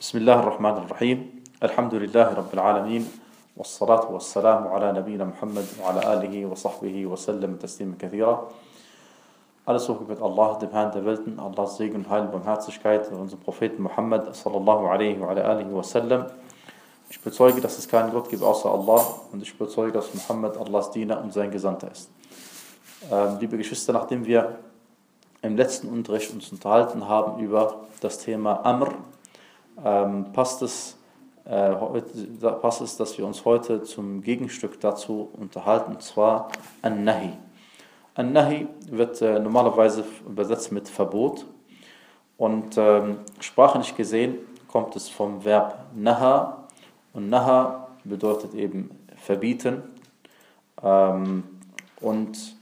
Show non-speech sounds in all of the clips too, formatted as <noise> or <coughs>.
بسم الله الرحمن الرحيم الحمد لله رب العالمين والصلاة والسلام على نبينا Muhammad وعلى آله وصحبه وسلم تسليما كثيرا Lob mit Allah, dem Herrn der Welten, Allahs Segen und Heil und Barmherzigkeit und unserem Propheten Muhammad sallallahu alaihi wa. Ich bezeuge, dass es keinen Gott gibt außer Allah und ich bezeuge, dass Muhammad Allahs Diener und sein Gesandter ist. Ähm, liebe Geschwister, nachdem wir im letzten Unterricht uns unterhalten haben über das Thema Amr, ähm, passt, es, äh, passt es, dass wir uns heute zum Gegenstück dazu unterhalten, und zwar An-Nahi. An-Nahi wird äh, normalerweise übersetzt mit Verbot und ähm, sprachlich gesehen kommt es vom Verb Naha und Naha bedeutet eben verbieten ähm, und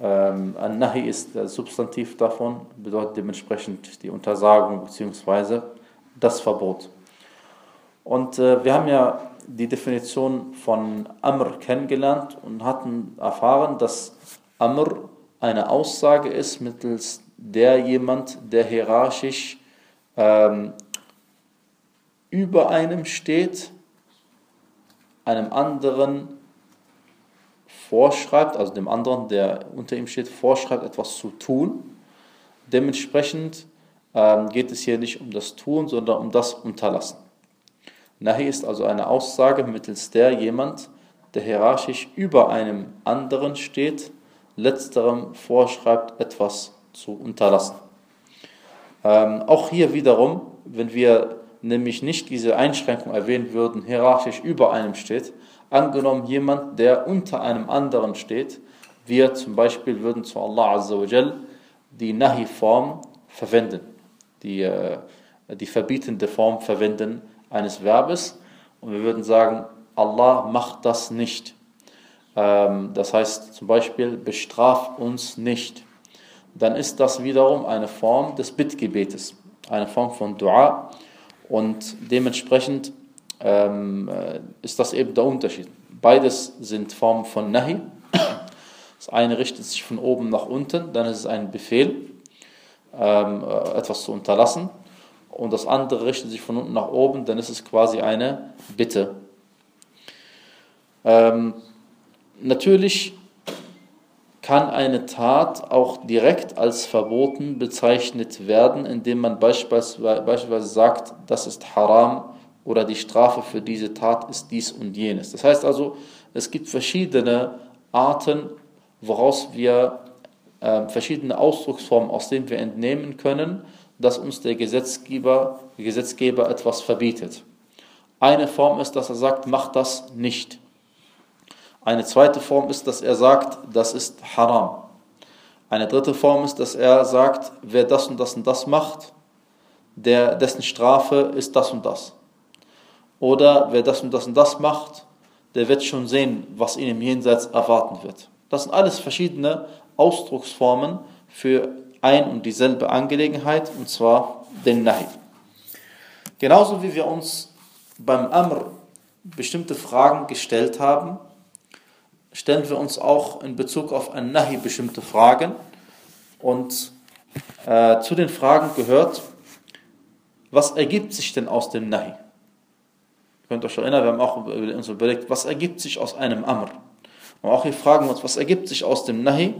ähm, An-Nahi ist das Substantiv davon, bedeutet dementsprechend die Untersagung bzw. das Verbot. Und äh, wir haben ja die Definition von Amr kennengelernt und hatten erfahren, dass Amr eine Aussage ist, mittels der jemand, der hierarchisch ähm, über einem steht, einem anderen vorschreibt, also dem anderen, der unter ihm steht, vorschreibt, etwas zu tun. Dementsprechend geht es hier nicht um das Tun, sondern um das Unterlassen. Nahi ist also eine Aussage, mittels der jemand, der hierarchisch über einem anderen steht, letzterem vorschreibt, etwas zu unterlassen. Ähm, auch hier wiederum, wenn wir nämlich nicht diese Einschränkung erwähnen würden, hierarchisch über einem steht, angenommen jemand, der unter einem anderen steht, wir zum Beispiel würden zu Allah Azza wa die Nahi-Form verwenden, die, äh, die verbietende Form verwenden eines Verbes und wir würden sagen, Allah macht das nicht. Ähm, das heißt zum Beispiel, bestraf uns nicht. Dann ist das wiederum eine Form des Bittgebetes, eine Form von Dua und dementsprechend ähm, äh, ist das eben der Unterschied. Beides sind Formen von Nahi. Das eine richtet sich von oben nach unten, dann ist es ein Befehl, ähm, äh, etwas zu unterlassen. Und das andere richtet sich von unten nach oben, dann ist es quasi eine Bitte. Ähm, natürlich kann eine Tat auch direkt als verboten bezeichnet werden, indem man beispielsweise, beispielsweise sagt, das ist haram oder die Strafe für diese Tat ist dies und jenes. Das heißt also, es gibt verschiedene Arten, woraus wir äh, verschiedene Ausdrucksformen, aus denen wir entnehmen können, dass uns der Gesetzgeber, der Gesetzgeber etwas verbietet. Eine Form ist, dass er sagt, mach das nicht. Eine zweite Form ist, dass er sagt, das ist haram. Eine dritte Form ist, dass er sagt, wer das und das und das macht, der, dessen Strafe ist das und das. Oder wer das und das und das macht, der wird schon sehen, was ihn im Jenseits erwarten wird. Das sind alles verschiedene Ausdrucksformen für ein und dieselbe Angelegenheit, und zwar den Nahi. Genauso wie wir uns beim Amr bestimmte Fragen gestellt haben, stellen wir uns auch in Bezug auf ein Nahi bestimmte Fragen. Und äh, zu den Fragen gehört, was ergibt sich denn aus dem Nahi? könnt euch erinnern, wir haben auch uns überlegt, was ergibt sich aus einem Amr? Und auch hier fragen wir uns, was ergibt sich aus dem Nahi?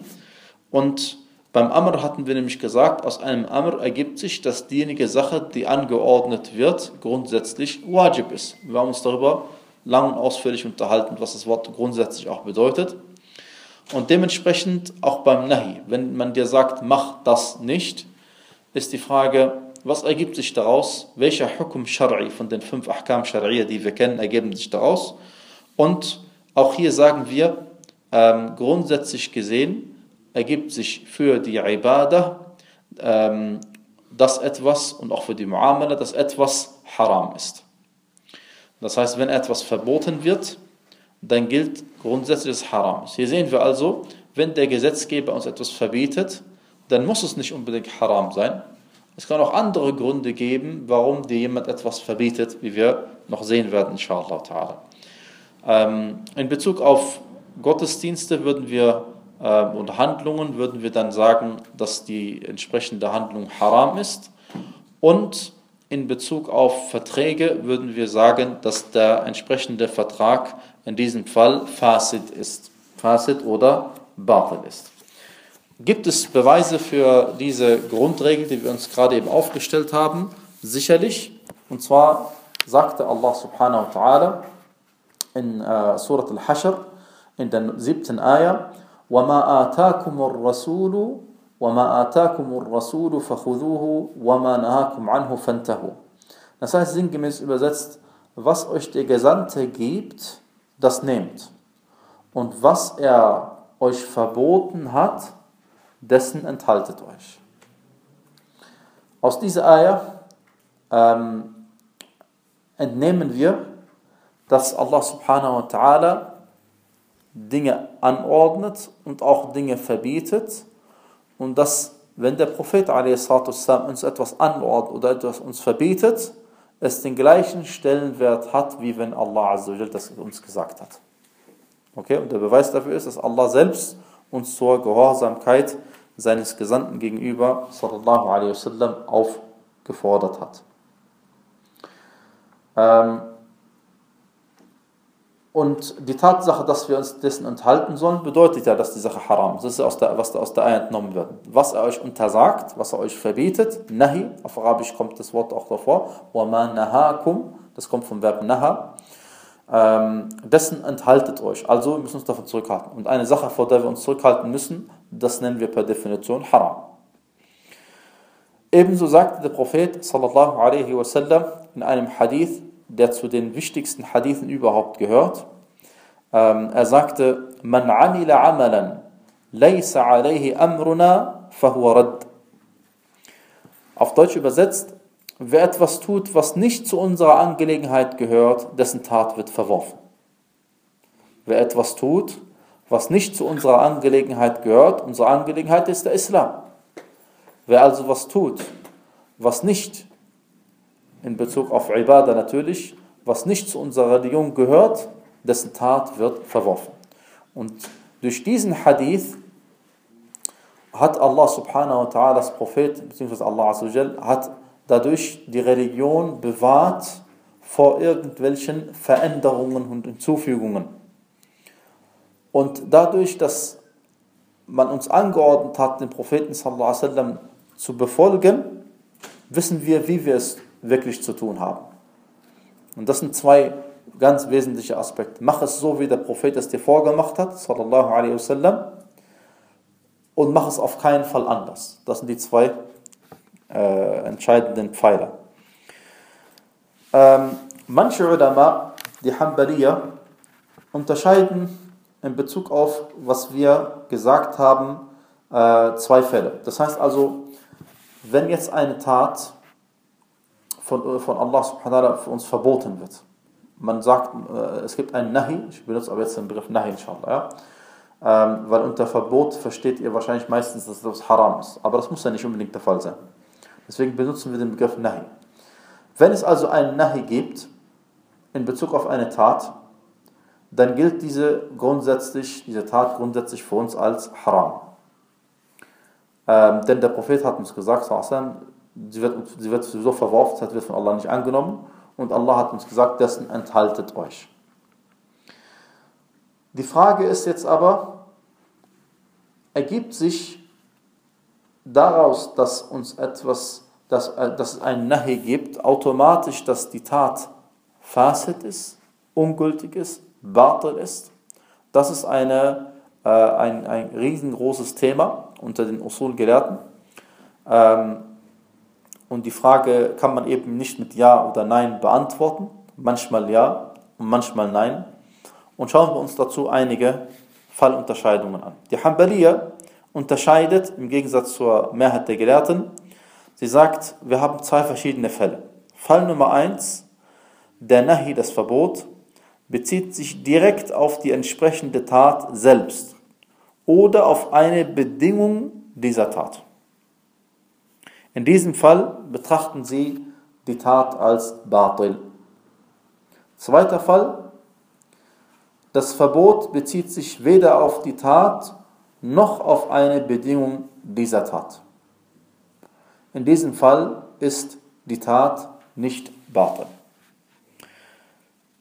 Und beim Amr hatten wir nämlich gesagt, aus einem Amr ergibt sich, dass diejenige Sache, die angeordnet wird, grundsätzlich wajib ist. Wir haben uns darüber lang und ausführlich unterhalten, was das Wort grundsätzlich auch bedeutet. Und dementsprechend auch beim Nahi, wenn man dir sagt, mach das nicht, ist die Frage, was ergibt sich daraus? Welcher Hukum Shari von den fünf Ahkam Shari'ah, die wir kennen, ergeben sich daraus? Und auch hier sagen wir, ähm, grundsätzlich gesehen ergibt sich für die Ibadah ähm, das etwas und auch für die Muamala, dass etwas haram ist. Das heißt, wenn etwas verboten wird, dann gilt grundsätzlich das Haram. Hier sehen wir also, wenn der Gesetzgeber uns etwas verbietet, dann muss es nicht unbedingt haram sein, es kann auch andere Gründe geben, warum dir jemand etwas verbietet, wie wir noch sehen werden, inshallah Ähm, in Bezug auf Gottesdienste würden wir äh, und Handlungen würden wir dann sagen, dass die entsprechende Handlung haram ist. Und in Bezug auf Verträge würden wir sagen, dass der entsprechende Vertrag in diesem Fall Fasid ist. Fasid oder Batil ist. Gibt es Beweise für diese Grundregel, die wir uns gerade eben aufgestellt haben? Sicherlich. Und zwar sagte Allah subhanahu wa ta'ala in äh, Surat al-Hashr, in der siebten Ayah, وَمَا آتَاكُمُ الرَّسُولُ وَمَا آتَاكُمُ الرَّسُولُ فَخُذُوهُ وَمَا نَهَاكُمْ عَنْهُ فَانْتَهُوا Das heißt sinngemäß übersetzt, was euch der Gesandte gibt, das nehmt. Und was er euch verboten hat, dessen enthaltet euch. Aus dieser Eier ähm, entnehmen wir, dass Allah subhanahu wa ta'ala Dinge anordnet und auch Dinge verbietet und dass, wenn der Prophet uns etwas anordnet oder etwas uns verbietet, es den gleichen Stellenwert hat, wie wenn Allah das uns gesagt hat. Okay, und der Beweis dafür ist, dass Allah selbst uns zur Gehorsamkeit seines Gesandten gegenüber sallallahu alaihi wasallam aufgefordert hat. Ähm, und die Tatsache, dass wir uns dessen enthalten sollen, bedeutet ja, dass die Sache haram ist. Das ist, der, was da aus der Eier entnommen wird. Was er euch untersagt, was er euch verbietet, nahi, auf Arabisch kommt das Wort auch davor, wama nahakum, das kommt vom Verb naha, ähm, dessen enthaltet euch. Also wir müssen uns davon zurückhalten. Und eine Sache, vor der wir uns zurückhalten müssen, das nennen wir per Definition haram. Ebenso sagte der Prophet sallallahu alaihi wasallam in einem Hadith, der zu den wichtigsten Hadithen überhaupt gehört. Ähm, er sagte, Man amila amalan, laysa alayhi amruna, fahuwa rad. Auf Deutsch übersetzt, wer etwas tut, was nicht zu unserer Angelegenheit gehört, dessen Tat wird verworfen. Wer etwas tut, was nicht zu unserer Angelegenheit gehört, unsere Angelegenheit ist der Islam. Wer also was tut, was nicht in Bezug auf Ibadah natürlich, was nicht zu unserer Religion gehört, dessen Tat wird verworfen. Und durch diesen Hadith hat Allah subhanahu wa ta'ala, das Prophet, bzw. Allah hat dadurch die Religion bewahrt vor irgendwelchen Veränderungen und Hinzufügungen. Und dadurch, dass man uns angeordnet hat, den Propheten sallallahu alaihi wasallam zu befolgen, wissen wir, wie wir es wirklich zu tun haben. Und das sind zwei ganz wesentliche Aspekte. Mach es so, wie der Prophet es dir vorgemacht hat, sallallahu alaihi wasallam, und mach es auf keinen Fall anders. Das sind die zwei äh, entscheidenden Pfeiler. Ähm, manche Ulama, die Hanbaliya, unterscheiden in Bezug auf, was wir gesagt haben, äh, zwei Fälle. Das heißt also, wenn jetzt eine Tat von, äh, von Allah subhanahu uns verboten wird. Man sagt, äh, es gibt einen Nahi, ich benutze aber jetzt den Begriff Nahi, inshallah, ja? Ähm, weil unter Verbot versteht ihr wahrscheinlich meistens, dass das haram ist. Aber das muss ja nicht unbedingt der Fall sein. Deswegen benutzen wir den Begriff Nahi. Wenn es also einen Nahi gibt, in Bezug auf eine Tat, dann gilt diese grundsätzlich, diese Tat grundsätzlich für uns als haram. Ähm, denn der Prophet hat uns gesagt, sie wird, sie wird sowieso verworfen, das wird von Allah nicht angenommen. Und Allah hat uns gesagt, dessen enthaltet euch. Die Frage ist jetzt aber, ergibt sich daraus, dass uns etwas, dass, dass es einen Nahi gibt, automatisch, dass die Tat fasid ist, ungültig ist, batil ist? Das ist eine, äh, ein, ein riesengroßes Thema unter den Usul-Gelehrten. Ähm, und die Frage kann man eben nicht mit Ja oder Nein beantworten. Manchmal Ja und manchmal Nein. Und schauen wir uns dazu einige Fallunterscheidungen an. Die Hanbaliya unterscheidet im Gegensatz zur Mehrheit der Gelehrten. Sie sagt, wir haben zwei verschiedene Fälle. Fall Nummer eins, der Nahi, das Verbot, bezieht sich direkt auf die entsprechende Tat selbst oder auf eine Bedingung dieser Tat. In diesem Fall betrachten sie die Tat als Batil. Zweiter Fall, das Verbot bezieht sich weder auf die Tat noch auf eine Bedingung dieser Tat. In diesem Fall ist die Tat nicht batel.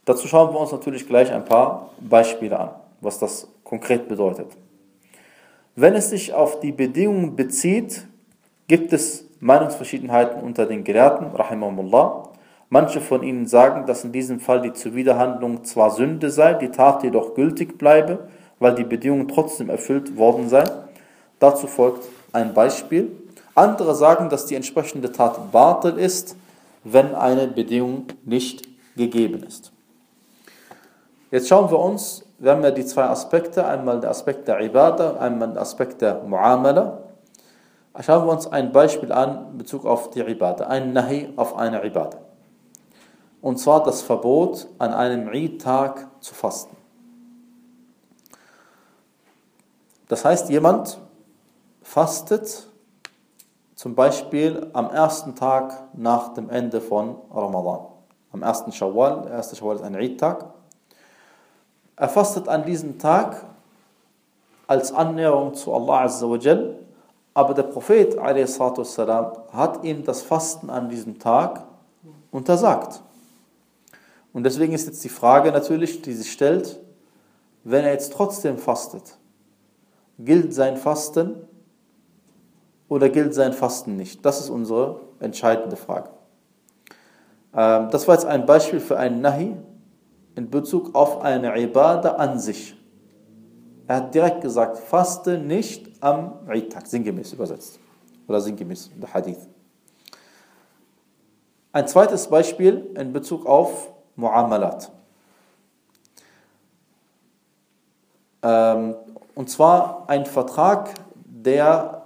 Dazu schauen wir uns natürlich gleich ein paar Beispiele an, was das konkret bedeutet. Wenn es sich auf die Bedingungen bezieht, gibt es Meinungsverschiedenheiten unter den Gelehrten, rahimahumullah. Manche von ihnen sagen, dass in diesem Fall die Zuwiderhandlung zwar Sünde sei, die Tat jedoch gültig bleibe, weil die Bedingungen trotzdem erfüllt worden seien. Dazu folgt ein Beispiel. Andere sagen, dass die entsprechende Tat Batel ist, wenn eine Bedingung nicht gegeben ist. Jetzt schauen wir uns, wir haben ja die zwei Aspekte, einmal der Aspekt der Ibadah, einmal der Aspekt der Muamala. Schauen wir uns ein Beispiel an in Bezug auf die Ibadah, ein Nahi auf eine Ibadah. Und zwar das Verbot, an einem Eid-Tag zu fasten. Das heißt, jemand fastet zum Beispiel am ersten Tag nach dem Ende von Ramadan. Am ersten Shawwal, der erste Shawwal ist ein Eid-Tag. Er fastet an diesem Tag als Annäherung zu Allah Azza wa Jal, aber der Prophet والسلام, hat ihm das Fasten an diesem Tag untersagt. Und deswegen ist jetzt die Frage natürlich, die sich stellt, wenn er jetzt trotzdem fastet, gilt sein Fasten oder gilt sein Fasten nicht? Das ist unsere entscheidende Frage. Ähm, das war jetzt ein Beispiel für einen Nahi in Bezug auf eine Ibadah an sich. Er hat direkt gesagt, faste nicht am Eid-Tag, sinngemäß übersetzt. Oder sinngemäß, der Hadith. Ein zweites Beispiel in Bezug auf Muamalat. Ähm, und zwar ein Vertrag, der,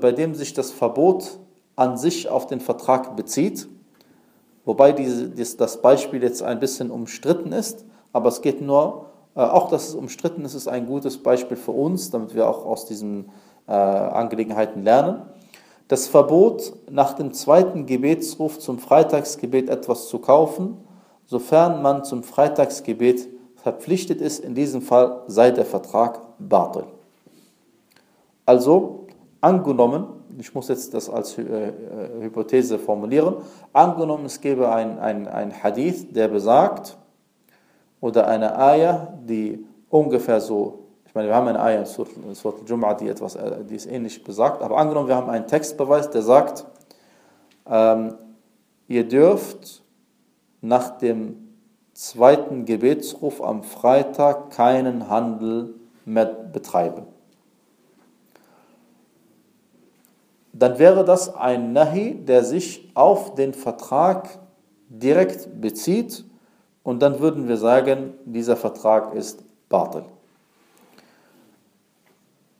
bei dem sich das Verbot an sich auf den Vertrag bezieht, wobei das Beispiel jetzt ein bisschen umstritten ist, aber es geht nur, äh, auch dass es umstritten ist, ist ein gutes Beispiel für uns, damit wir auch aus diesen äh, Angelegenheiten lernen. Das Verbot, nach dem zweiten Gebetsruf zum Freitagsgebet etwas zu kaufen, sofern man zum Freitagsgebet verpflichtet ist, in diesem Fall sei der Vertrag Batil. Also, angenommen, ich muss jetzt das als äh, äh, Hypothese formulieren, angenommen es gäbe ein, ein, ein Hadith, der besagt, oder eine Ayah, die ungefähr so, ich meine, wir haben eine Ayah in Surat al-Jum'ah, die, etwas, äh, die es ähnlich besagt, aber angenommen, wir haben einen Textbeweis, der sagt, ähm, ihr dürft nach dem zweiten Gebetsruf am Freitag keinen Handel mehr betreiben. Dann wäre das ein Nahi, der sich auf den Vertrag direkt bezieht und dann würden wir sagen, dieser Vertrag ist Batel.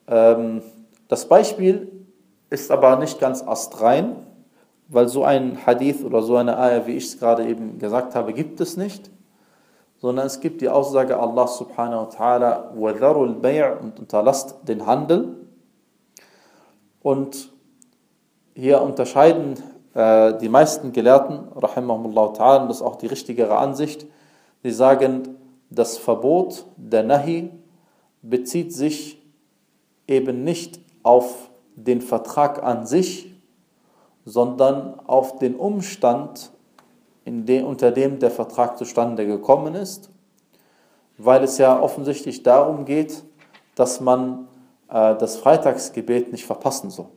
Ähm, das Beispiel ist aber nicht ganz astrein, weil so ein Hadith oder so eine Ayah, wie ich es gerade eben gesagt habe, gibt es nicht sondern es gibt die Aussage Allah subhanahu wa ta'ala, وَذَرُوا الْبَيْعِ und unterlasst den Handel. Und hier unterscheiden äh, die meisten Gelehrten, rahimahumullah ta'ala, das ist auch die richtigere Ansicht, die sagen, das Verbot der Nahi bezieht sich eben nicht auf den Vertrag an sich, sondern auf den Umstand, de, unter dem der Vertrag zustande gekommen ist, weil es ja offensichtlich darum geht, dass man äh, das Freitagsgebet nicht verpassen soll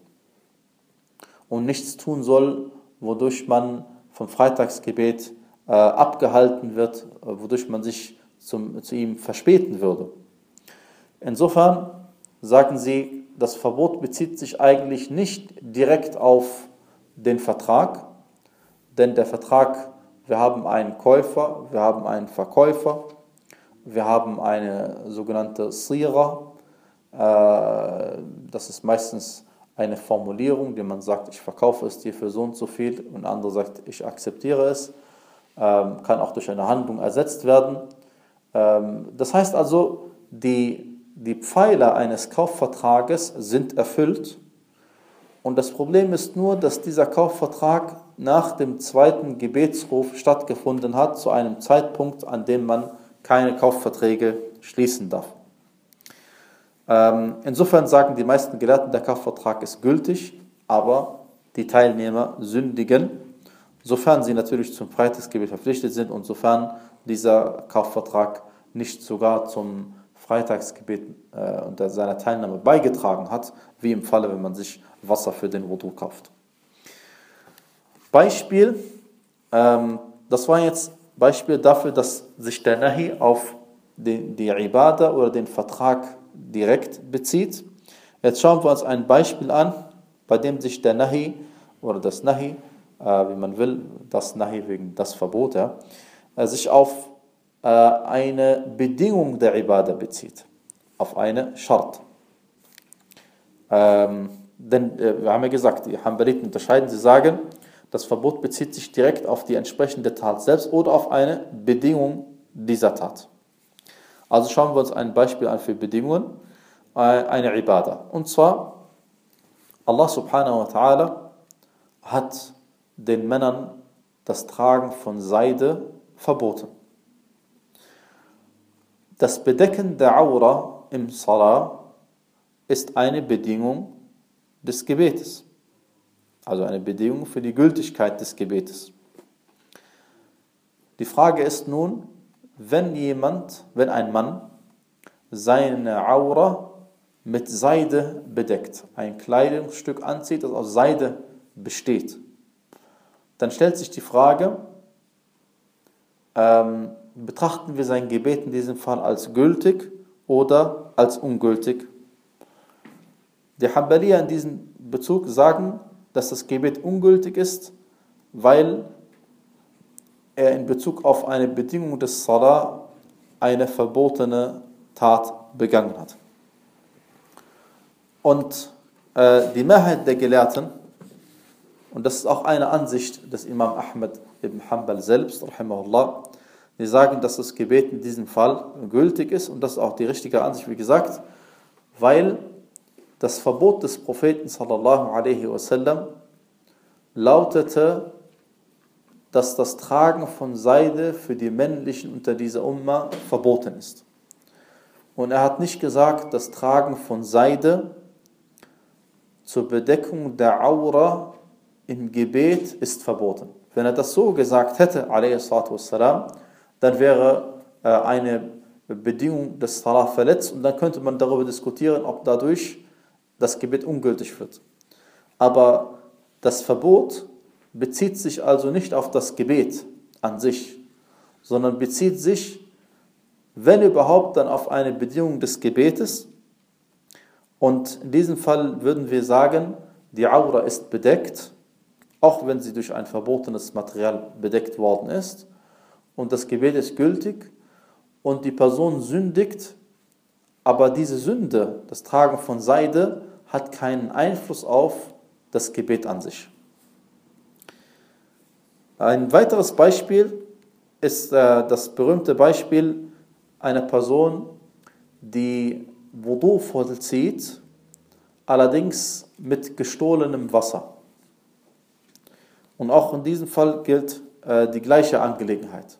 und nichts tun soll, wodurch man vom Freitagsgebet äh, abgehalten wird, äh, wodurch man sich zum, zu ihm verspäten würde. Insofern sagen sie, das Verbot bezieht sich eigentlich nicht direkt auf den Vertrag, denn der Vertrag wir haben einen Käufer, wir haben einen Verkäufer, wir haben eine sogenannte Sira. Äh, das ist meistens eine Formulierung, die man sagt, ich verkaufe es dir für so und so viel und andere sagt, ich akzeptiere es. Ähm, kann auch durch eine Handlung ersetzt werden. Ähm, das heißt also, die, die Pfeiler eines Kaufvertrages sind erfüllt und das Problem ist nur, dass dieser Kaufvertrag nach dem zweiten Gebetsruf stattgefunden hat, zu einem Zeitpunkt, an dem man keine Kaufverträge schließen darf. Ähm, insofern sagen die meisten Gelehrten, der Kaufvertrag ist gültig, aber die Teilnehmer sündigen, sofern sie natürlich zum Freitagsgebet verpflichtet sind und sofern dieser Kaufvertrag nicht sogar zum Freitagsgebet äh, unter seiner Teilnahme beigetragen hat, wie im Falle, wenn man sich Wasser für den Wudu kauft. Beispiel, ähm, das war jetzt Beispiel dafür, dass sich der Nahi auf die, die Ibadah oder den Vertrag direkt bezieht. Jetzt schauen wir uns ein Beispiel an, bei dem sich der Nahi oder das Nahi, äh, wie man will, das Nahi wegen das Verbot, ja, äh, sich auf äh, eine Bedingung der Ibadah bezieht, auf eine Schart. Ähm, denn äh, wir haben ja gesagt, die Hanbaliten unterscheiden, sie sagen, das Verbot bezieht sich direkt auf die entsprechende Tat selbst oder auf eine Bedingung dieser Tat. Also schauen wir uns ein Beispiel an für Bedingungen, äh, eine Ibadah. Und zwar, Allah subhanahu wa ta'ala hat den Männern das Tragen von Seide verboten. Das Bedecken der Aura im Salah ist eine Bedingung des Gebetes. Also eine Bedingung für die Gültigkeit des Gebetes. Die Frage ist nun, wenn jemand, wenn ein Mann seine Aura mit Seide bedeckt, ein Kleidungsstück anzieht, das aus Seide besteht, dann stellt sich die Frage, ähm, betrachten wir sein Gebet in diesem Fall als gültig oder als ungültig? Die Hanbaliya in diesem Bezug sagen, dass das Gebet ungültig ist, weil er in Bezug auf eine Bedingung des Salah eine verbotene Tat begangen hat. Und äh, die Mehrheit der Gelehrten und das ist auch eine Ansicht des Imam Ahmed ibn Hanbal selbst. Die sagen, dass das Gebet in diesem Fall gültig ist und das ist auch die richtige Ansicht, wie gesagt, weil das Verbot des Propheten sallallahu alaihi wasallam lautete, dass das Tragen von Seide für die Männlichen unter dieser Umma verboten ist. Und er hat nicht gesagt, das Tragen von Seide zur Bedeckung der Aura im Gebet ist verboten. Wenn er das so gesagt hätte, والسلام, dann wäre äh, eine Bedingung des Salah verletzt und dann könnte man darüber diskutieren, ob dadurch das Gebet ungültig wird. Aber das Verbot bezieht sich also nicht auf das Gebet an sich, sondern bezieht sich, wenn überhaupt, dann auf eine Bedingung des Gebetes. Und in diesem Fall würden wir sagen, die Aura ist bedeckt auch wenn sie durch ein verbotenes Material bedeckt worden ist. Und das Gebet ist gültig und die Person sündigt, aber diese Sünde, das Tragen von Seide, hat keinen Einfluss auf das Gebet an sich. Ein weiteres Beispiel ist äh, das berühmte Beispiel einer Person, die Wudu vollzieht, allerdings mit gestohlenem Wasser. Und auch in diesem Fall gilt äh, die gleiche Angelegenheit.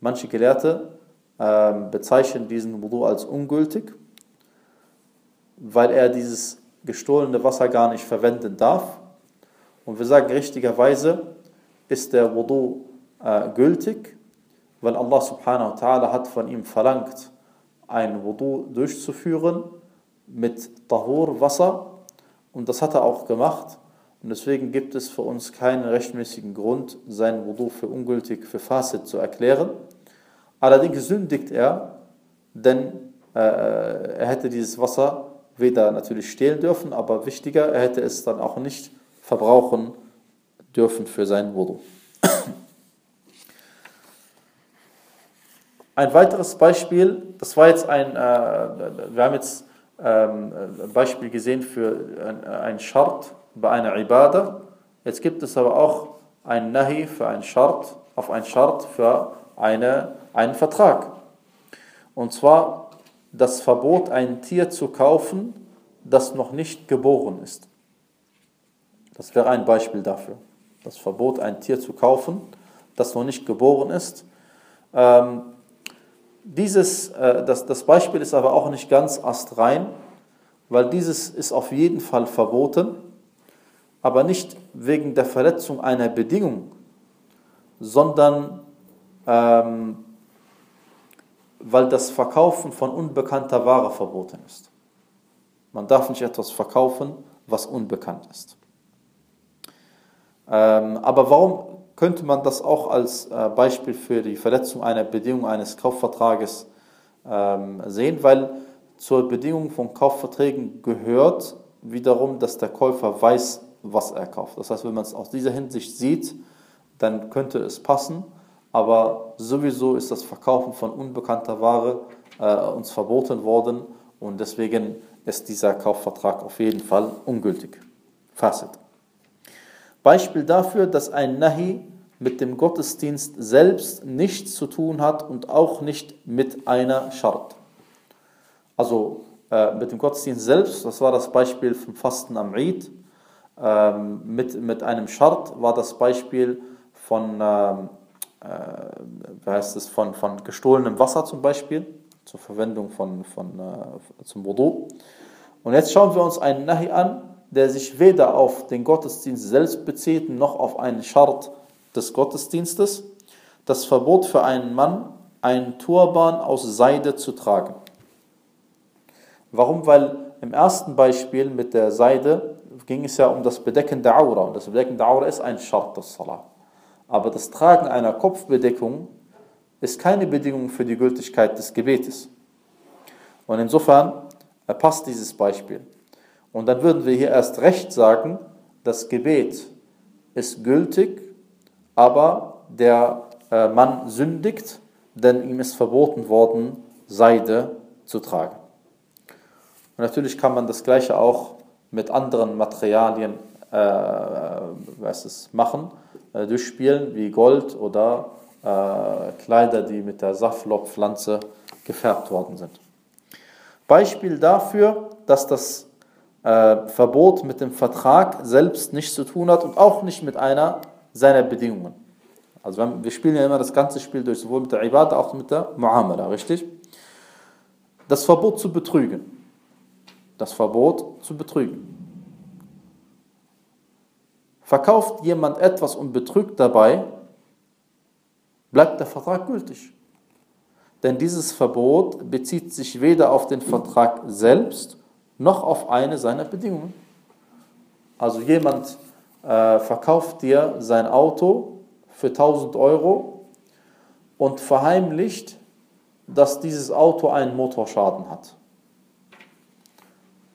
Manche Gelehrte äh, bezeichnen diesen Wudu als ungültig, weil er dieses gestohlene Wasser gar nicht verwenden darf. Und wir sagen richtigerweise ist der Wudu äh, gültig, weil Allah subhanahu wa ta'ala hat von ihm verlangt, ein Wudu durchzuführen mit Tahur Wasser. Und das hat er auch gemacht. Und deswegen gibt es für uns keinen rechtmäßigen Grund, sein Wudu für ungültig, für Fasid zu erklären. Allerdings sündigt er, denn äh, er hätte dieses Wasser weder natürlich stehlen dürfen, aber wichtiger, er hätte es dann auch nicht verbrauchen dürfen für sein Wudu. Ein weiteres Beispiel, das war jetzt ein, äh, wir haben jetzt ähm, ein Beispiel gesehen für ein, ein Schart, bei einer Ibadah. Jetzt gibt es aber auch ein Nahi für einen Schart, auf einen Schart für eine, einen Vertrag. Und zwar das Verbot, ein Tier zu kaufen, das noch nicht geboren ist. Das wäre ein Beispiel dafür. Das Verbot, ein Tier zu kaufen, das noch nicht geboren ist. Ähm, dieses, äh, das, das Beispiel ist aber auch nicht ganz astrein, weil dieses ist auf jeden Fall verboten aber nicht wegen der Verletzung einer Bedingung, sondern ähm, weil das Verkaufen von unbekannter Ware verboten ist. Man darf nicht etwas verkaufen, was unbekannt ist. Ähm, aber warum könnte man das auch als äh, Beispiel für die Verletzung einer Bedingung eines Kaufvertrages ähm, sehen? Weil zur Bedingung von Kaufverträgen gehört wiederum, dass der Käufer weiß, was er kauft. Das heißt, wenn man es aus dieser Hinsicht sieht, dann könnte es passen, aber sowieso ist das Verkaufen von unbekannter Ware äh, uns verboten worden und deswegen ist dieser Kaufvertrag auf jeden Fall ungültig. Fazit. Beispiel dafür, dass ein Nahi mit dem Gottesdienst selbst nichts zu tun hat und auch nicht mit einer Schart. Also äh, mit dem Gottesdienst selbst, das war das Beispiel vom Fasten am Eid, ähm, mit, mit einem Schart war das Beispiel von, ähm, äh, wie heißt es, von, von gestohlenem Wasser zum Beispiel, zur Verwendung von, von, äh, zum Wudu. Und jetzt schauen wir uns einen Nahi an, der sich weder auf den Gottesdienst selbst bezieht, noch auf einen Schart des Gottesdienstes. Das Verbot für einen Mann, einen Turban aus Seide zu tragen. Warum? Weil im ersten Beispiel mit der Seide ging es ja um das Bedecken der Aura. Und das Bedecken der Aura ist ein Schart des Salah. Aber das Tragen einer Kopfbedeckung ist keine Bedingung für die Gültigkeit des Gebetes. Und insofern passt dieses Beispiel. Und dann würden wir hier erst recht sagen, das Gebet ist gültig, aber der äh, Mann sündigt, denn ihm ist verboten worden, Seide zu tragen. Und natürlich kann man das Gleiche auch mit anderen Materialien äh, was es, machen, äh, durchspielen, wie Gold oder äh, Kleider, die mit der Saflob-Pflanze gefärbt worden sind. Beispiel dafür, dass das äh, Verbot mit dem Vertrag selbst nichts zu tun hat und auch nicht mit einer seiner Bedingungen. Also wir spielen ja immer das ganze Spiel durch, sowohl mit der Ibadah auch mit der Muamala, richtig? Das Verbot zu betrügen. Das Verbot zu betrügen. Verkauft jemand etwas und betrügt dabei, bleibt der Vertrag gültig. Denn dieses Verbot bezieht sich weder auf den Vertrag selbst noch auf eine seiner Bedingungen. Also jemand äh, verkauft dir sein Auto für 1000 Euro und verheimlicht, dass dieses Auto einen Motorschaden hat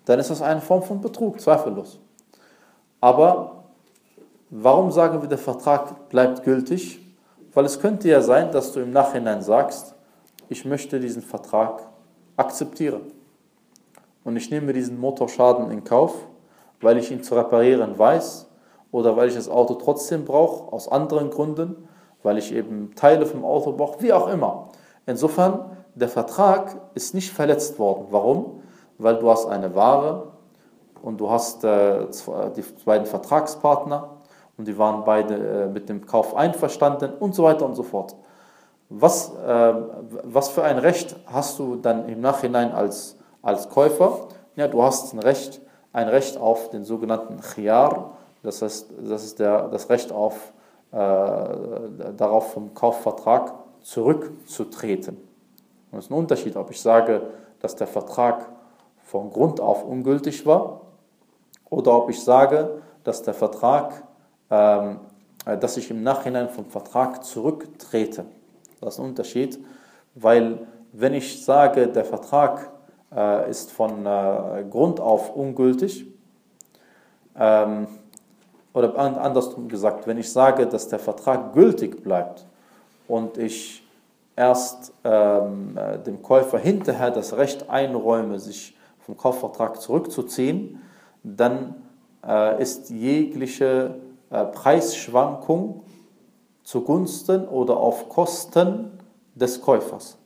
dann ist das eine Form von Betrug, zweifellos. Aber warum sagen wir, der Vertrag bleibt gültig? Weil es könnte ja sein, dass du im Nachhinein sagst, ich möchte diesen Vertrag akzeptieren. Und ich nehme diesen Motorschaden in Kauf, weil ich ihn zu reparieren weiß oder weil ich das Auto trotzdem brauche, aus anderen Gründen, weil ich eben Teile vom Auto brauche, wie auch immer. Insofern, der Vertrag ist nicht verletzt worden. Warum? weil du hast eine Ware und du hast äh, die beiden Vertragspartner und die waren beide äh, mit dem Kauf einverstanden und so weiter und so fort. Was, äh, was für ein Recht hast du dann im Nachhinein als, als Käufer? Ja, du hast ein Recht, ein Recht auf den sogenannten Khiyar, das heißt, das ist der, das Recht auf, äh, darauf vom Kaufvertrag zurückzutreten. Und es ist ein Unterschied, ob ich sage, dass der Vertrag von Grund auf ungültig war oder ob ich sage, dass der Vertrag, ähm, äh, dass ich im Nachhinein vom Vertrag zurücktrete. Das ist ein Unterschied, weil wenn ich sage, der Vertrag äh, ist von äh, Grund auf ungültig, ähm, oder andersrum gesagt, wenn ich sage, dass der Vertrag gültig bleibt und ich erst ähm, äh, dem Käufer hinterher das Recht einräume, sich vom Kaufvertrag zurückzuziehen, dann äh, ist jegliche äh, Preisschwankung zugunsten oder auf Kosten des Käufers.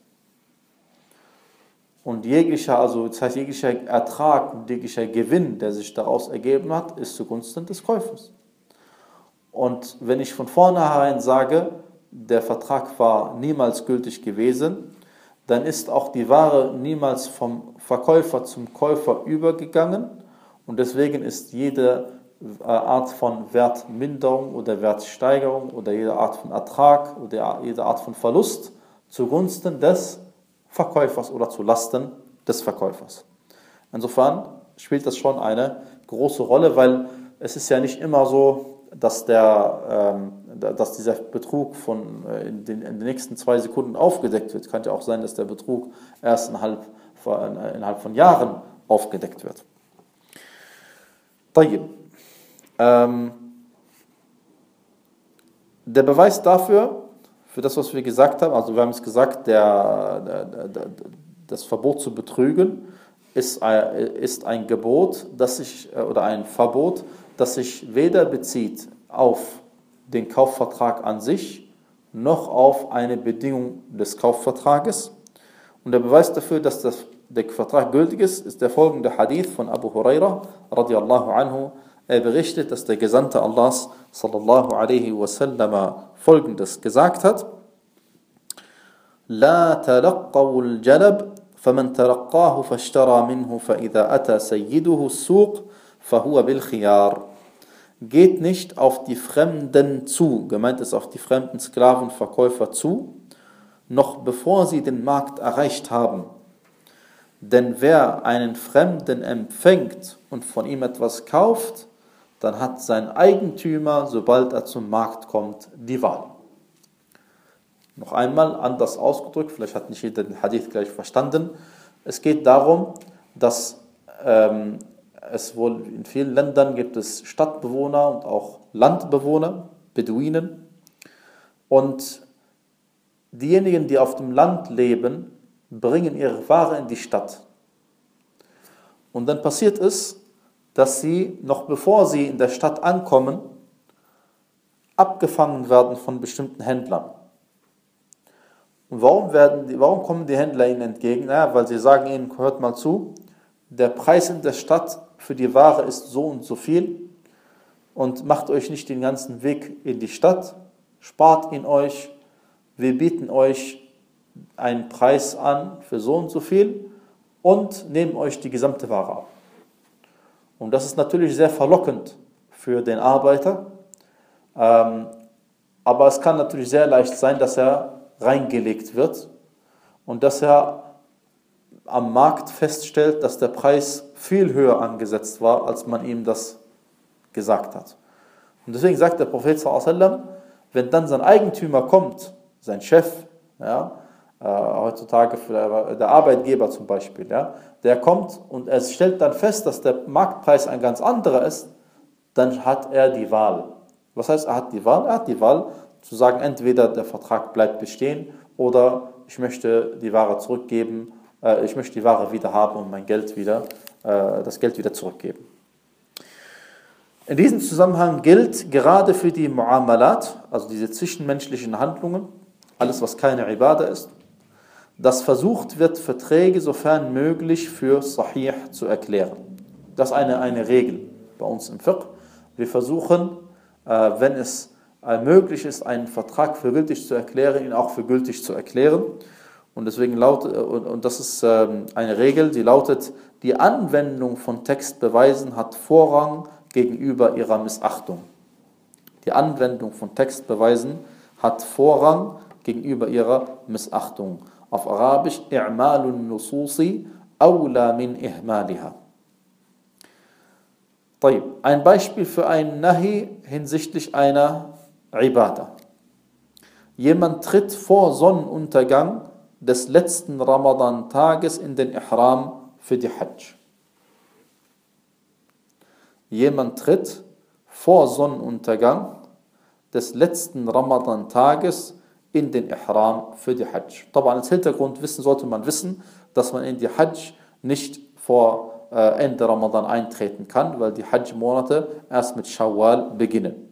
Und jeglicher, also das heißt jeglicher Ertrag und jeglicher Gewinn, der sich daraus ergeben hat, ist zugunsten des Käufers. Und wenn ich von vornherein sage, der Vertrag war niemals gültig gewesen, dann ist auch die Ware niemals vom Verkäufer zum Käufer übergegangen und deswegen ist jede äh, Art von Wertminderung oder Wertsteigerung oder jede Art von Ertrag oder jede Art von Verlust zugunsten des Verkäufers oder zu Lasten des Verkäufers. Insofern spielt das schon eine große Rolle, weil es ist ja nicht immer so, dass, der, ähm, dass dieser Betrug von, äh, in, den, in den nächsten zwei Sekunden aufgedeckt wird. Kann ja auch sein, dass der Betrug erst innerhalb, innerhalb von Jahren aufgedeckt wird. Ähm, der Beweis dafür, für das, was wir gesagt haben, also wir haben es gesagt, der, der, der, das Verbot zu betrügen ist, ist ein Gebot, das sich, äh, oder ein Verbot, das sich weder bezieht auf den Kaufvertrag an sich, noch auf eine Bedingung des Kaufvertrages. Und der Beweis dafür, dass das, der Vertrag gültig ist, ist der folgende Hadith von Abu Huraira radiallahu anhu. Er berichtet, dass der Gesandte Allahs sallallahu alaihi wasallam folgendes gesagt hat: لا تلقوا الجلب فمن تلقاه فاشترى منه فإذا أتى سيده السوق فهو بالخيار geht nicht auf die Fremden zu, gemeint ist auf die fremden Sklavenverkäufer zu, noch bevor sie den Markt erreicht haben. Denn wer einen Fremden empfängt und von ihm etwas kauft, dann hat sein Eigentümer, sobald er zum Markt kommt, die Wahl. Noch einmal anders ausgedrückt, vielleicht hat nicht jeder den Hadith gleich verstanden. Es geht darum, dass ähm, es wohl in vielen Ländern gibt es Stadtbewohner und auch Landbewohner, Beduinen. Und diejenigen, die auf dem Land leben, bringen ihre Ware in die Stadt. Und dann passiert es, dass sie, noch bevor sie in der Stadt ankommen, abgefangen werden von bestimmten Händlern. Und warum, werden die, warum kommen die Händler ihnen entgegen? Naja, weil sie sagen ihnen, hört mal zu, der Preis in der Stadt für die Ware ist so und so viel und macht euch nicht den ganzen Weg in die Stadt, spart ihn euch, wir bieten euch einen Preis an für so und so viel und nehmen euch die gesamte Ware ab. Und das ist natürlich sehr verlockend für den Arbeiter, ähm, aber es kann natürlich sehr leicht sein, dass er reingelegt wird und dass er am Markt feststellt, dass der Preis viel höher angesetzt war, als man ihm das gesagt hat. Und deswegen sagt der Prophet wenn dann sein Eigentümer kommt, sein Chef, ja, äh, heutzutage der Arbeitgeber zum Beispiel, ja, der kommt und er stellt dann fest, dass der Marktpreis ein ganz anderer ist, dann hat er die Wahl. Was heißt, er hat die Wahl? Er hat die Wahl zu sagen, entweder der Vertrag bleibt bestehen oder ich möchte die Ware zurückgeben äh, ich möchte die Ware wieder haben und mein Geld wieder, äh, das Geld wieder zurückgeben. In diesem Zusammenhang gilt gerade für die Muamalat, also diese zwischenmenschlichen Handlungen, alles was keine Ibadah ist, dass versucht wird, Verträge sofern möglich für Sahih zu erklären. Das ist eine, eine Regel bei uns im Fiqh. Wir versuchen, äh, wenn es möglich ist, einen Vertrag für gültig zu erklären, ihn auch für gültig zu erklären. Und deswegen lautet, und das ist ähm, eine Regel, die lautet, die Anwendung von Textbeweisen hat Vorrang gegenüber ihrer Missachtung. Die Anwendung von Textbeweisen hat Vorrang gegenüber ihrer Missachtung. Auf Arabisch, i'malun nususi awla min ihmaliha. Ein Beispiel für einen Nahi hinsichtlich einer Ibadah. Jemand tritt vor Sonnenuntergang des letzten Ramadan-Tages in den Ihram für die Hajj. Jemand tritt vor Sonnenuntergang des letzten Ramadan-Tages in den Ihram für die Hajj. Aber als Hintergrundwissen sollte man wissen, dass man in die Hajj nicht vor äh, Ende Ramadan eintreten kann, weil die Hajj-Monate erst mit Shawwal beginnen.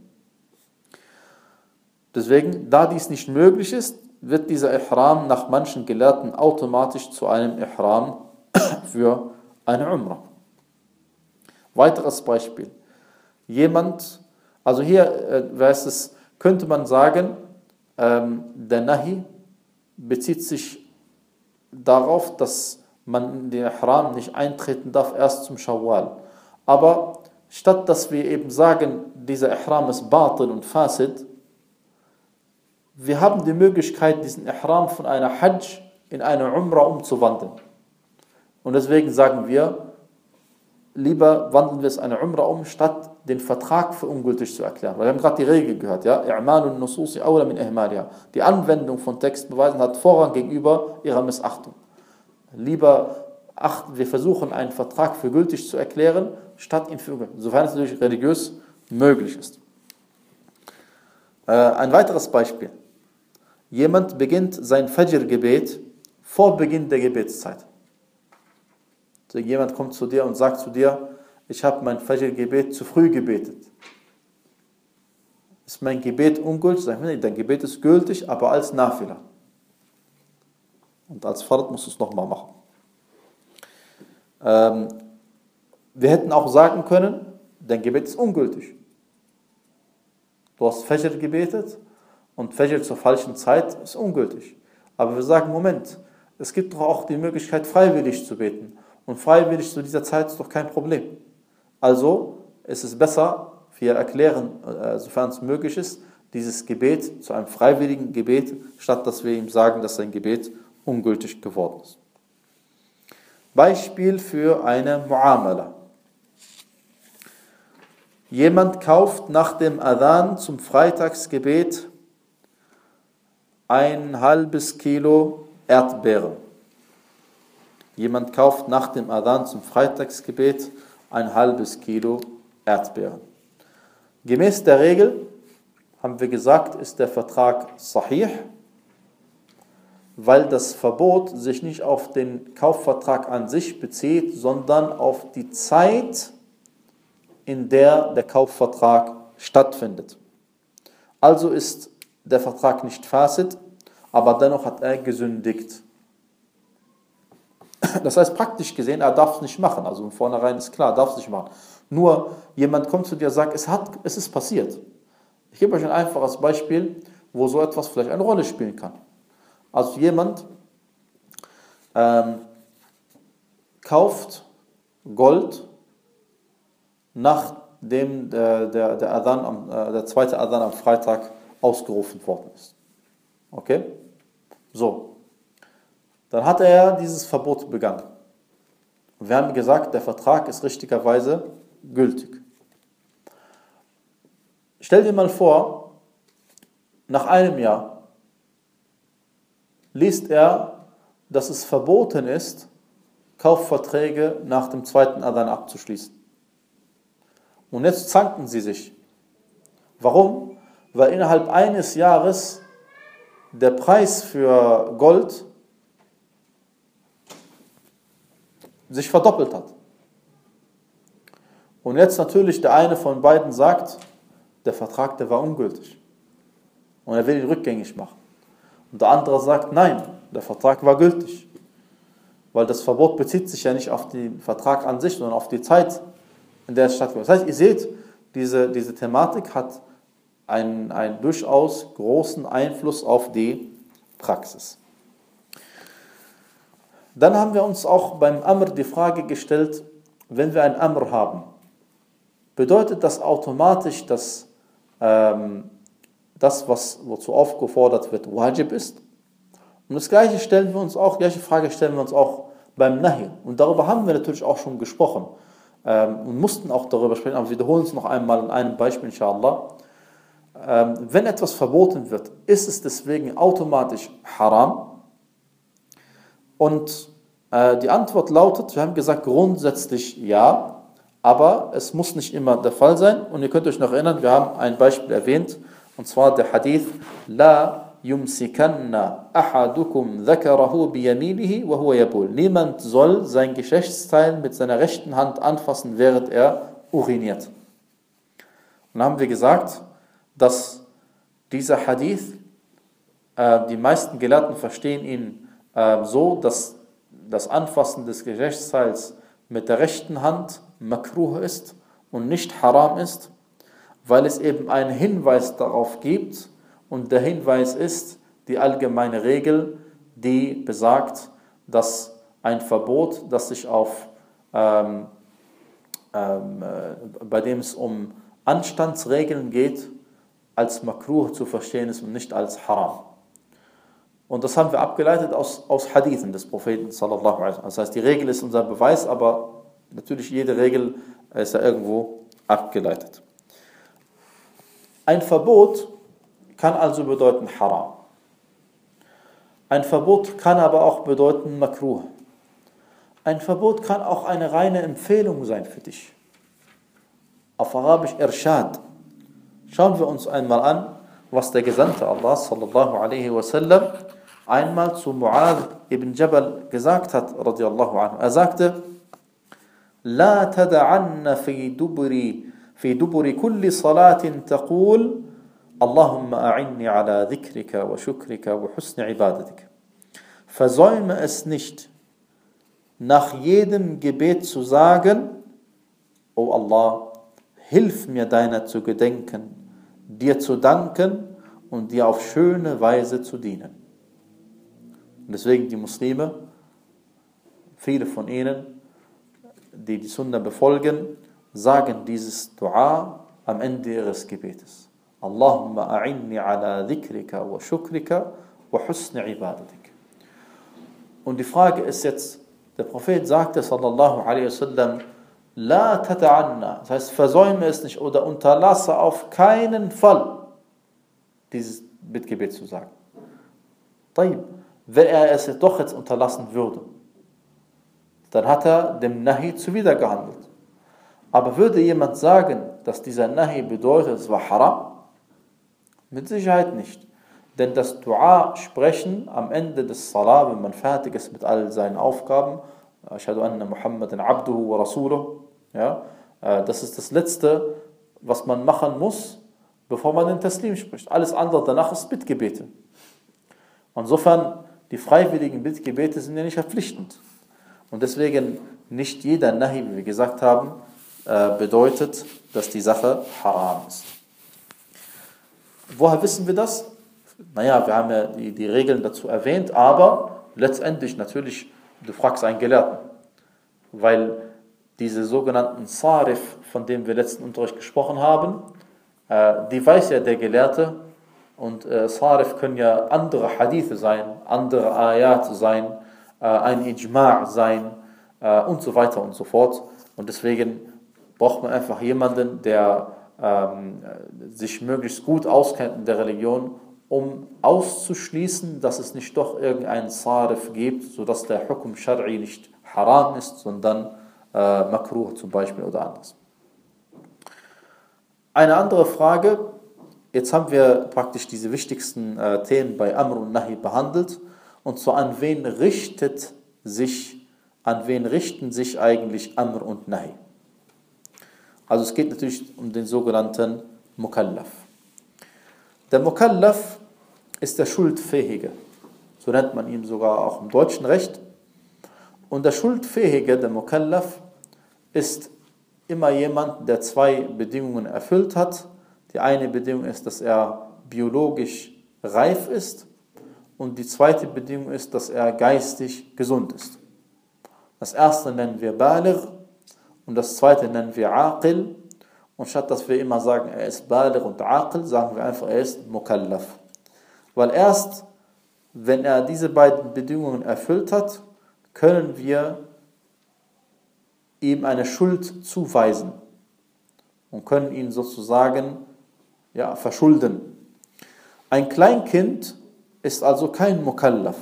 Deswegen, da dies nicht möglich ist, wird dieser Ihram nach manchen Gelehrten automatisch zu einem Ihram <coughs> für eine Umrah. Weiteres Beispiel. Jemand, also hier äh, es, könnte man sagen, ähm, der Nahi bezieht sich darauf, dass man in den Ihram nicht eintreten darf, erst zum Shawwal. Aber statt dass wir eben sagen, dieser Ihram ist Batil und Fasid, wir haben die Möglichkeit, diesen Ihram von einer Hajj in eine Umrah umzuwandeln. Und deswegen sagen wir, lieber wandeln wir es eine Umrah um, statt den Vertrag für ungültig zu erklären. Wir haben gerade die Regel gehört, ja, Die Anwendung von Textbeweisen hat Vorrang gegenüber ihrer Missachtung. Lieber achten, wir versuchen einen Vertrag für gültig zu erklären, statt ihn für ungültig, sofern es natürlich religiös möglich ist. Äh, ein weiteres Beispiel. Jemand beginnt sein Fajr-Gebet vor Beginn der Gebetszeit. Jemand kommt zu dir und sagt zu dir, ich habe mein Fajr-Gebet zu früh gebetet. Ist mein Gebet ungültig? Sag ich, dein Gebet ist gültig, aber als Nafila. Und als Fard musst du es nochmal machen. Ähm, wir hätten auch sagen können, dein Gebet ist ungültig. Du hast Fajr gebetet und Fajr zur falschen Zeit ist ungültig. Aber wir sagen, Moment, es gibt doch auch die Möglichkeit, freiwillig zu beten. Und freiwillig zu dieser Zeit ist doch kein Problem. Also ist es besser, wir erklären, äh, sofern es möglich ist, dieses Gebet zu einem freiwilligen Gebet, statt dass wir ihm sagen, dass sein Gebet ungültig geworden ist. Beispiel für eine Muamala. Jemand kauft nach dem Adhan zum Freitagsgebet ein halbes Kilo Erdbeeren. Jemand kauft nach dem Adhan zum Freitagsgebet ein halbes Kilo Erdbeeren. Gemäß der Regel, haben wir gesagt, ist der Vertrag sahih, weil das Verbot sich nicht auf den Kaufvertrag an sich bezieht, sondern auf die Zeit, in der der Kaufvertrag stattfindet. Also ist der Vertrag nicht fasid, aber dennoch hat er gesündigt. Das heißt, praktisch gesehen, er darf es nicht machen. Also von vornherein ist klar, er darf es nicht machen. Nur jemand kommt zu dir und sagt, es, hat, es ist passiert. Ich gebe euch ein einfaches Beispiel, wo so etwas vielleicht eine Rolle spielen kann. Also jemand ähm, kauft Gold, nachdem der, der, der, Adhan am, äh, der zweite Adhan am Freitag ausgerufen worden ist. Okay? So. Dann hat er dieses Verbot begangen. Und wir haben gesagt, der Vertrag ist richtigerweise gültig. Stell dir mal vor, nach einem Jahr liest er, dass es verboten ist, Kaufverträge nach dem zweiten Adhan abzuschließen. Und jetzt zanken sie sich. Warum? Weil innerhalb eines Jahres der Preis für Gold sich verdoppelt hat. Und jetzt natürlich der eine von beiden sagt, der Vertrag, der war ungültig. Und er will ihn rückgängig machen. Und der andere sagt, nein, der Vertrag war gültig. Weil das Verbot bezieht sich ja nicht auf den Vertrag an sich, sondern auf die Zeit, in der es stattfindet. Das heißt, ihr seht, diese, diese Thematik hat einen, einen durchaus großen Einfluss auf die Praxis. Dann haben wir uns auch beim Amr die Frage gestellt, wenn wir ein Amr haben, bedeutet das automatisch, dass ähm, das, was, wozu aufgefordert wird, wajib ist? Und das gleiche stellen wir uns auch, gleiche Frage stellen wir uns auch beim Nahi. Und darüber haben wir natürlich auch schon gesprochen ähm, und mussten auch darüber sprechen, aber wir wiederholen es noch einmal in einem Beispiel, inshallah. Ähm, wenn etwas verboten wird, ist es deswegen automatisch haram? Und äh, die Antwort lautet, wir haben gesagt, grundsätzlich ja, aber es muss nicht immer der Fall sein. Und ihr könnt euch noch erinnern, wir haben ein Beispiel erwähnt, und zwar der Hadith, La yumsikanna ahadukum dhakarahu biyaminihi wa huwa yabul. Niemand soll sein Geschlechtsteil mit seiner rechten Hand anfassen, während er uriniert. Und haben wir gesagt, dass dieser Hadith, äh, die meisten Gelehrten verstehen ihn äh, so, dass das Anfassen des Geschlechtsteils mit der rechten Hand makruh ist und nicht haram ist, weil es eben einen Hinweis darauf gibt und der Hinweis ist die allgemeine Regel, die besagt, dass ein Verbot, das sich auf ähm, ähm, äh, bei dem es um Anstandsregeln geht, als Makruh zu verstehen ist und nicht als Haram. Und das haben wir abgeleitet aus, aus Hadithen des Propheten sallallahu alaihi wasallam. Das heißt, die Regel ist unser Beweis, aber natürlich jede Regel ist ja irgendwo abgeleitet. Ein Verbot kann also bedeuten Haram. Ein Verbot kann aber auch bedeuten Makruh. Ein Verbot kann auch eine reine Empfehlung sein für dich. Auf Arabisch Irshad. Schauen wir uns einmal an, was der Gesandte Allah sallallahu alaihi wasallam einmal zu Mu'adh ibn Jabal gesagt hat, radiallahu anhu. Er sagte, لا تدعن في دبر في دبر كل صلاة تقول اللهم أعني على ذكرك وشكرك وحسن عبادتك. Versäume es nicht, nach jedem Gebet zu sagen, O oh Allah, hilf mir deiner zu gedenken, dir zu danken und dir auf schöne Weise zu dienen. Und deswegen die Muslime, viele von ihnen, die die Sunna befolgen, sagen dieses Dua am Ende ihres Gebetes. Allahumma a'inni ala dhikrika wa shukrika wa husni ibadatik. Und die Frage ist jetzt, der Prophet sagte sallallahu alaihi wasallam, La tata'anna, das heißt, versäume es nicht oder unterlasse auf keinen Fall, dieses Bittgebet zu sagen. طيب, wenn er es doch jetzt unterlassen würde, dann hat er dem Nahi zuwidergehandelt. Aber würde jemand sagen, dass dieser Nahi bedeutet, es war haram? Mit Sicherheit nicht. Denn das Dua sprechen am Ende des Salah, wenn man fertig ist mit all seinen Aufgaben, Ashadu anna Muhammadan abduhu wa rasuluh, ja, äh, das ist das Letzte, was man machen muss, bevor man den Taslim spricht. Alles andere danach ist Bittgebete. Insofern, die freiwilligen Bittgebete sind ja nicht verpflichtend. Und deswegen nicht jeder Nahi, wie wir gesagt haben, äh, bedeutet, dass die Sache haram ist. Woher wissen wir das? Naja, wir haben ja die, die Regeln dazu erwähnt, aber letztendlich natürlich, du fragst einen Gelehrten, weil diese sogenannten Sarif, von denen wir letzten Unterricht gesprochen haben, äh, die weiß ja der Gelehrte und äh, Sarif können ja andere Hadithe sein, andere Ayat sein, äh, ein Ijma' sein und so weiter und so fort. Und deswegen braucht man einfach jemanden, der ähm, sich möglichst gut auskennt in der Religion, um auszuschließen, dass es nicht doch irgendeinen Sarif gibt, sodass der Hukum Shari nicht haram ist, sondern äh, Makruh zum Beispiel oder anders. Eine andere Frage, jetzt haben wir praktisch diese wichtigsten äh, Themen bei Amr und Nahi behandelt und zwar an wen richtet sich, an wen richten sich eigentlich Amr und Nahi? Also es geht natürlich um den sogenannten Mukallaf. Der Mukallaf ist der Schuldfähige, so nennt man ihn sogar auch im deutschen Recht. Und der Schuldfähige, der Mukallaf, ist immer jemand, der zwei Bedingungen erfüllt hat. Die eine Bedingung ist, dass er biologisch reif ist und die zweite Bedingung ist, dass er geistig gesund ist. Das erste nennen wir Baligh und das zweite nennen wir Aqil. Und statt dass wir immer sagen, er ist Baligh und Aqil, sagen wir einfach, er ist Mukallaf. Weil erst, wenn er diese beiden Bedingungen erfüllt hat, können wir ihm eine Schuld zuweisen und können ihn sozusagen ja, verschulden. Ein Kleinkind ist also kein Mukallaf.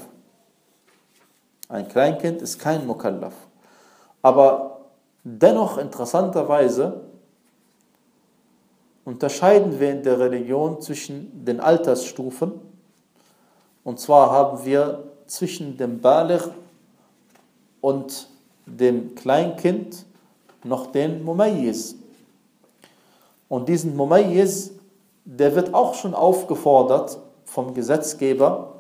Ein Kleinkind ist kein Mukallaf. Aber dennoch interessanterweise unterscheiden wir in der Religion zwischen den Altersstufen. Und zwar haben wir zwischen dem Baligh und dem Kleinkind noch den Mumayyiz. Und diesen Mumayyiz, der wird auch schon aufgefordert vom Gesetzgeber,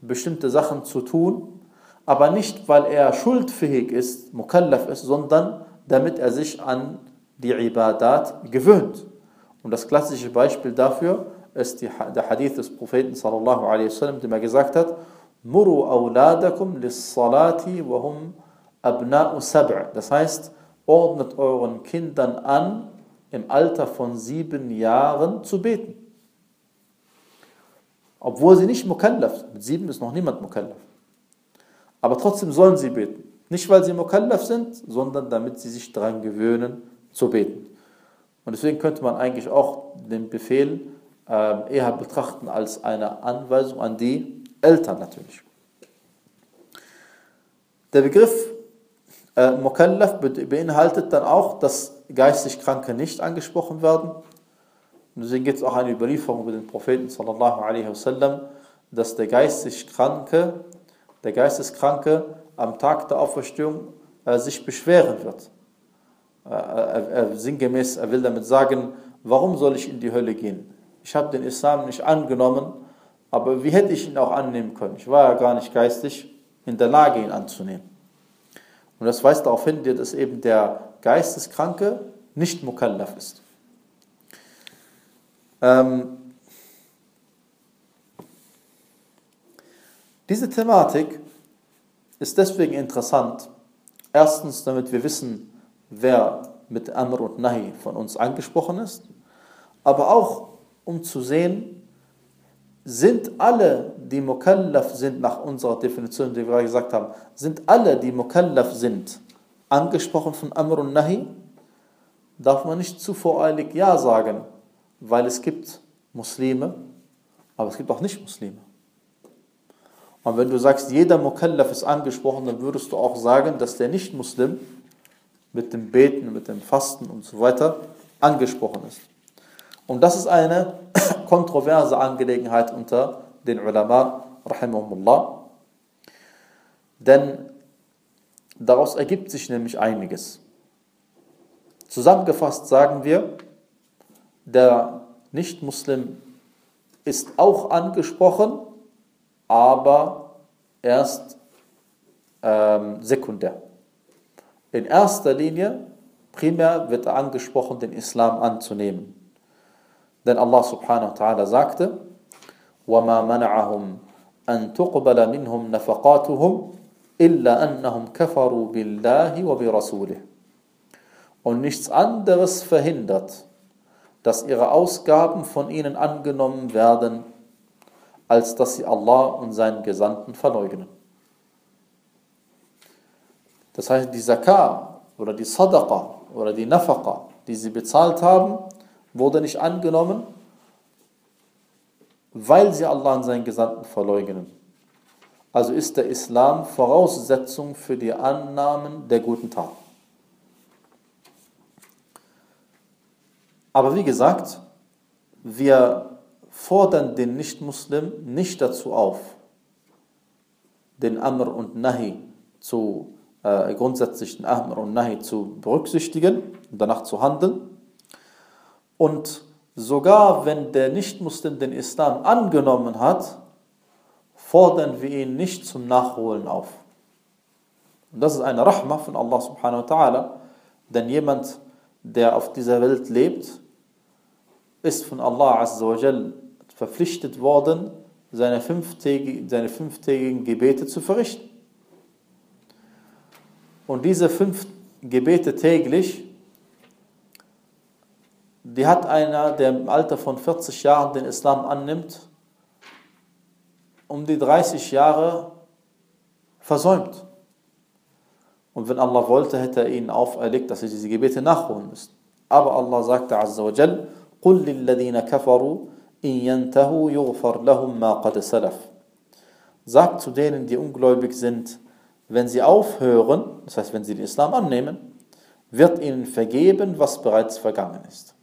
bestimmte Sachen zu tun, aber nicht, weil er schuldfähig ist, mukallaf ist, sondern damit er sich an die Ibadat gewöhnt. Und das klassische Beispiel dafür ist die, der Hadith des Propheten sallallahu alaihi wasallam, dem er gesagt hat, Muru awladakum lis salati wa hum abna'u sab'. Das heißt, ordnet euren Kindern an, im Alter von sieben Jahren zu beten. Obwohl sie nicht Mukallaf sind. Mit sieben ist noch niemand Mukallaf. Aber trotzdem sollen sie beten. Nicht, weil sie Mukallaf sind, sondern damit sie sich daran gewöhnen, zu beten. Und deswegen könnte man eigentlich auch den Befehl äh, eher betrachten als eine Anweisung an die Eltern natürlich. Der Begriff äh, Mukallaf beinhaltet dann auch, dass geistig Kranke nicht angesprochen werden. Und deswegen gibt es auch eine Überlieferung über den Propheten wasallam, dass der geistig Kranke, der Geisteskranke am Tag der Auferstehung äh, sich beschweren wird. Äh, er, sinngemäß, er will damit sagen, warum soll ich in die Hölle gehen? Ich habe den Islam nicht angenommen, aber wie hätte ich ihn auch annehmen können? Ich war ja gar nicht geistig in der Lage, ihn anzunehmen. Und das weist darauf hin, dass eben der Geisteskranke nicht Mukallaf ist. Ähm, diese Thematik ist deswegen interessant. Erstens, damit wir wissen, wer mit Amr und Nahi von uns angesprochen ist, aber auch um zu sehen, sind alle, die Mukallaf sind, nach unserer Definition, die wir gerade gesagt haben, sind alle, die Mukallaf sind, angesprochen von Amr und Nahi, darf man nicht zu voreilig Ja sagen, weil es gibt Muslime, aber es gibt auch Nicht-Muslime. Und wenn du sagst, jeder Mukallaf ist angesprochen, dann würdest du auch sagen, dass der Nicht-Muslim mit dem Beten, mit dem Fasten und so weiter angesprochen ist. Und das ist eine <coughs> kontroverse Angelegenheit unter den Ulama, rahimahumullah. Denn daraus ergibt sich nämlich einiges. Zusammengefasst sagen wir, der Nicht-Muslim ist auch angesprochen, aber erst ähm, sekundär. In erster Linie, primär wird er angesprochen, den Islam anzunehmen. Denn Allah subhanahu wa ta'ala sagte, وَمَا مَنَعَهُمْ أَن تُقْبَلَ مِنْهُمْ نَفَقَاتُهُمْ إِلَّا أَنَّهُمْ كَفَرُوا بِاللَّهِ وَبِرَسُولِهِ Und nichts anderes verhindert, dass ihre Ausgaben von ihnen angenommen werden, als dass sie Allah und seinen Gesandten verleugnen. Das heißt, die Zakah oder die Sadaqa oder die Nafaqa, die sie bezahlt haben, wurde nicht angenommen, weil sie Allah und seinen Gesandten verleugnen. Also ist der Islam Voraussetzung für die Annahmen der guten Taten. Aber wie gesagt, wir fordern den Nichtmuslim nicht dazu auf, den Amr und Nahi zu, äh, grundsätzlich den Amr und Nahi zu berücksichtigen und danach zu handeln, und sogar wenn der Nichtmuslim den Islam angenommen hat, fordern wir ihn nicht zum Nachholen auf. Und das ist eine Rahma von Allah subhanahu wa ta'ala, denn jemand, der auf dieser Welt lebt, ist von Allah azza wa verpflichtet worden, seine fünftägigen, seine fünftägigen Gebete zu verrichten. Und diese fünf Gebete täglich die hat einer, der im Alter von 40 Jahren den Islam annimmt, um die 30 Jahre versäumt. Und wenn Allah wollte, hätte er ihnen auferlegt, dass sie diese Gebete nachholen müssen. Aber Allah sagte Azza wa Jal, قُلْ لِلَّذِينَ كَفَرُوا إِن يَنْتَهُوا يُغْفَرْ لَهُمْ مَا قَدْ سَلَفْ Sagt zu denen, die ungläubig sind, wenn sie aufhören, das heißt, wenn sie den Islam annehmen, wird ihnen vergeben, was bereits vergangen ist.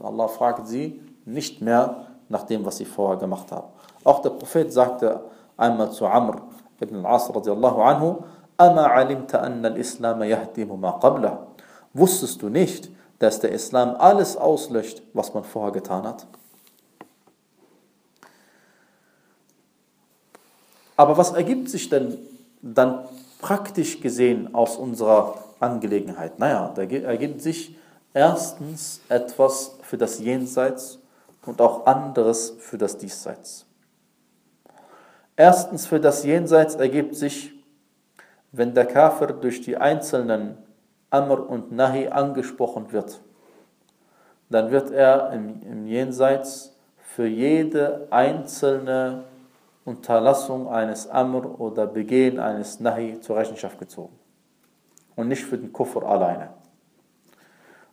Allah fragt sie nicht mehr nach dem, was sie vorher gemacht haben. Auch der Prophet sagte einmal zu Amr ibn al-As radiallahu anhu, أَمَا عَلِمْتَ أَنَّ الْإِسْلَامَ يَهْدِمُ مَا قَبْلَهُ Wusstest du nicht, dass der Islam alles auslöscht, was man vorher getan hat? Aber was ergibt sich denn dann praktisch gesehen aus unserer Angelegenheit? Naja, da ergibt sich Erstens etwas für das Jenseits und auch anderes für das Diesseits. Erstens für das Jenseits ergibt sich, wenn der Kafir durch die einzelnen Amr und Nahi angesprochen wird, dann wird er im, Jenseits für jede einzelne Unterlassung eines Amr oder Begehen eines Nahi zur Rechenschaft gezogen. Und nicht für den Kufr alleine.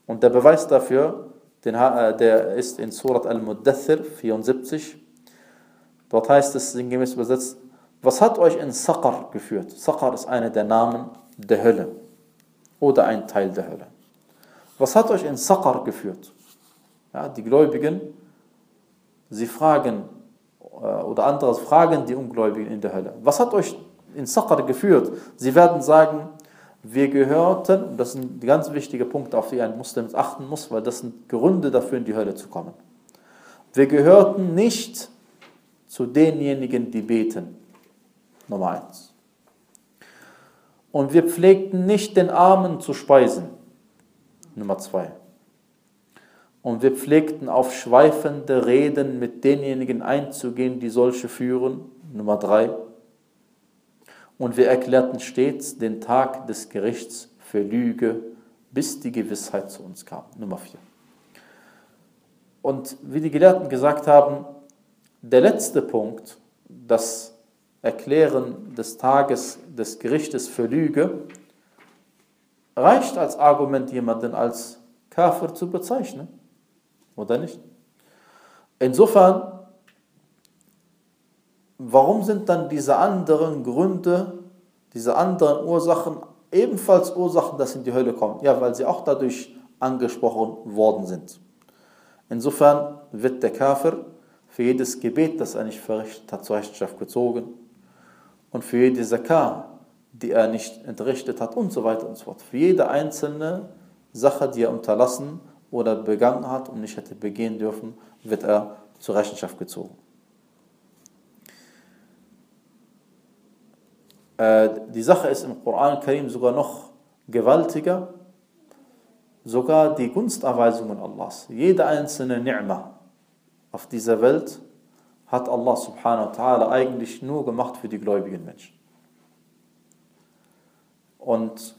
Und der Beweis dafür, den, äh, der ist in Surat Al-Muddathir 74. Dort heißt es sinngemäß übersetzt, was hat euch in Saqar geführt? Saqar ist einer der Namen der Hölle oder ein Teil der Hölle. Was hat euch in Saqar geführt? Ja, die Gläubigen, sie fragen, äh, oder andere fragen die Ungläubigen in der Hölle, was hat euch in Saqar geführt? Sie werden sagen, wir gehörten, das sind die ganz wichtige Punkte, auf die ein Muslim achten muss, weil das sind Gründe dafür, in die Hölle zu kommen. Wir gehörten nicht zu denjenigen, die beten. Nummer eins. Und wir pflegten nicht den Armen zu speisen. Nummer zwei. Und wir pflegten auf schweifende Reden mit denjenigen einzugehen, die solche führen. Nummer drei. Und wir erklärten stets den Tag des Gerichts für Lüge, bis die Gewissheit zu uns kam. Nummer vier. Und wie die Gelehrten gesagt haben, der letzte Punkt, das Erklären des Tages des Gerichtes für Lüge, reicht als Argument, jemanden als Kafir zu bezeichnen. Oder nicht? Insofern, warum sind dann diese anderen Gründe, diese anderen Ursachen ebenfalls Ursachen, dass sie in die Hölle kommen? Ja, weil sie auch dadurch angesprochen worden sind. Insofern wird der Kafir für jedes Gebet, das er nicht verrichtet hat, zur Rechenschaft gezogen und für jede Zakah, die er nicht entrichtet hat und so weiter und so fort. Für jede einzelne Sache, die er unterlassen oder begangen hat und nicht hätte begehen dürfen, wird er zur Rechenschaft gezogen. Die Sache ist im Koran Karim sogar noch gewaltiger. Sogar die Gunsterweisungen Allahs, jede einzelne Ni'mah auf dieser Welt hat Allah subhanahu wa ta'ala eigentlich nur gemacht für die gläubigen Menschen. Und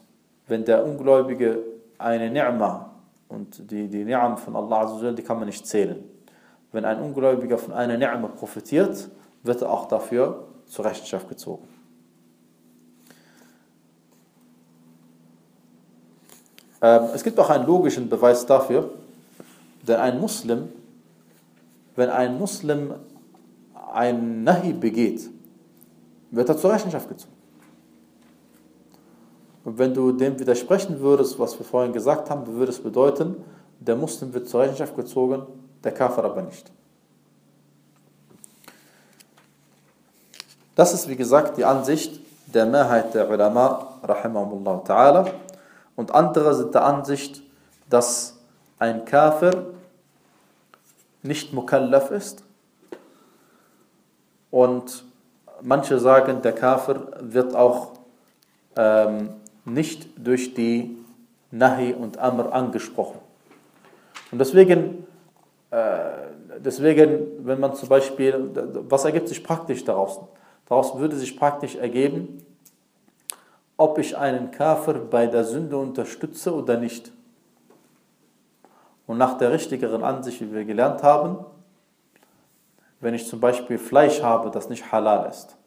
wenn der Ungläubige eine Ni'mah und die, die Ni'am von Allah die kann man nicht zählen. Wenn ein Ungläubiger von einer Ni'am profitiert, wird er auch dafür zur Rechenschaft gezogen. Es gibt auch einen logischen Beweis dafür, denn ein Muslim, wenn ein Muslim ein Nahi begeht, wird er zur Rechenschaft gezogen. Und wenn du dem widersprechen würdest, was wir vorhin gesagt haben, würde es bedeuten, der Muslim wird zur Rechenschaft gezogen, der Kafir aber nicht. Das ist wie gesagt die Ansicht der Mehrheit der Ulama, rahimahumullah ta'ala. Und andere sind der Ansicht, dass ein Kafir nicht mukallaf ist. Und manche sagen, der Kafir wird auch ähm, nicht durch die Nahi und Amr angesprochen. Und deswegen, äh, deswegen, wenn man zum Beispiel, was ergibt sich praktisch daraus? Daraus würde sich praktisch ergeben, ob ich einen Kafir bei der Sünde unterstütze oder nicht. Und nach der richtigeren Ansicht, wie wir gelernt haben, wenn ich zum Beispiel Fleisch habe, das nicht halal ist,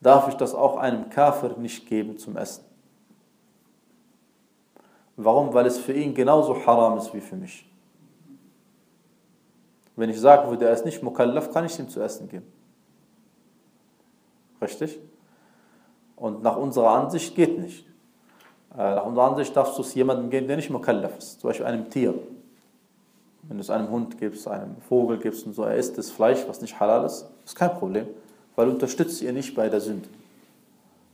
darf ich das auch einem Kafir nicht geben zum Essen. Warum? Weil es für ihn genauso haram ist wie für mich. Wenn ich sagen würde, er ist nicht mukallaf, kann ich ihm zu essen geben. Richtig? Und nach unserer Ansicht geht nicht. Äh, nach unserer Ansicht darfst du es jemandem geben, der nicht mukallaf ist. Zum Beispiel einem Tier. Wenn du es einem Hund gibst, einem Vogel gibst und so, er isst das Fleisch, was nicht halal ist, ist kein Problem weil du unterstützt ihr nicht bei der Sünde.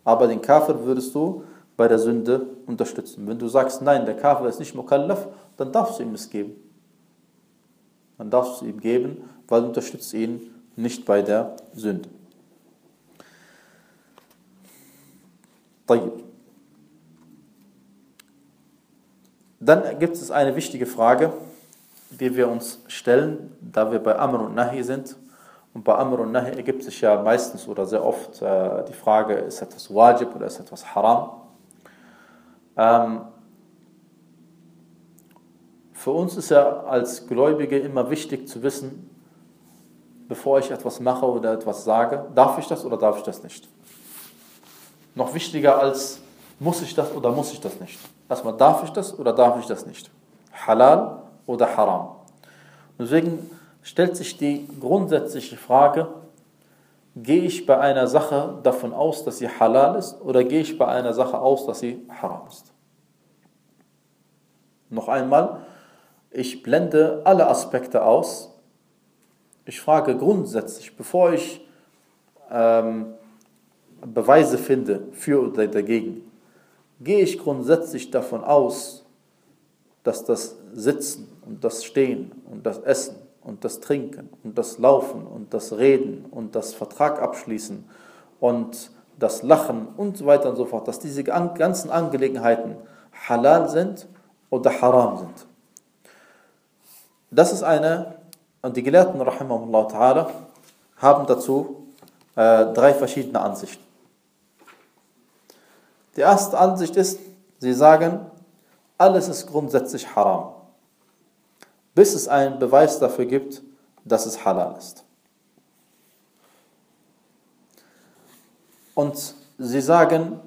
Aber den Kafir würdest du bei der Sünde unterstützen. Wenn du sagst, nein, der Kafir ist nicht mukallaf, dann darfst du ihm es geben. Dann darfst du ihm geben, weil du unterstützt ihn nicht bei der Sünde. Dann gibt es eine wichtige Frage, die wir uns stellen, da wir bei Amr und Nahi sind. Und bei Amr und Nahi ergibt sich ja meistens oder sehr oft äh, die Frage, ist etwas Wajib oder ist etwas Haram? Ähm, für uns ist ja als Gläubige immer wichtig zu wissen, bevor ich etwas mache oder etwas sage, darf ich das oder darf ich das nicht. Noch wichtiger als muss ich das oder muss ich das nicht. Erstmal darf ich das oder darf ich das nicht. Halal oder Haram. Deswegen stellt sich die grundsätzliche Frage, gehe ich bei einer Sache davon aus, dass sie halal ist oder gehe ich bei einer Sache aus, dass sie haram ist? Noch einmal, ich blende alle Aspekte aus. Ich frage grundsätzlich, bevor ich ähm, Beweise finde für oder dagegen, gehe ich grundsätzlich davon aus, dass das Sitzen und das Stehen und das Essen und das Trinken und das Laufen und das Reden und das Vertrag abschließen und das Lachen und so weiter und so fort, dass diese ganzen Angelegenheiten halal sind oder haram sind. Das ist eine, und die Gelehrten, rahimahullah ta'ala, haben dazu äh, drei verschiedene Ansichten. Die erste Ansicht ist, sie sagen, alles ist grundsätzlich haram, bis es einen Beweis dafür gibt, dass es halal ist. Und sie sagen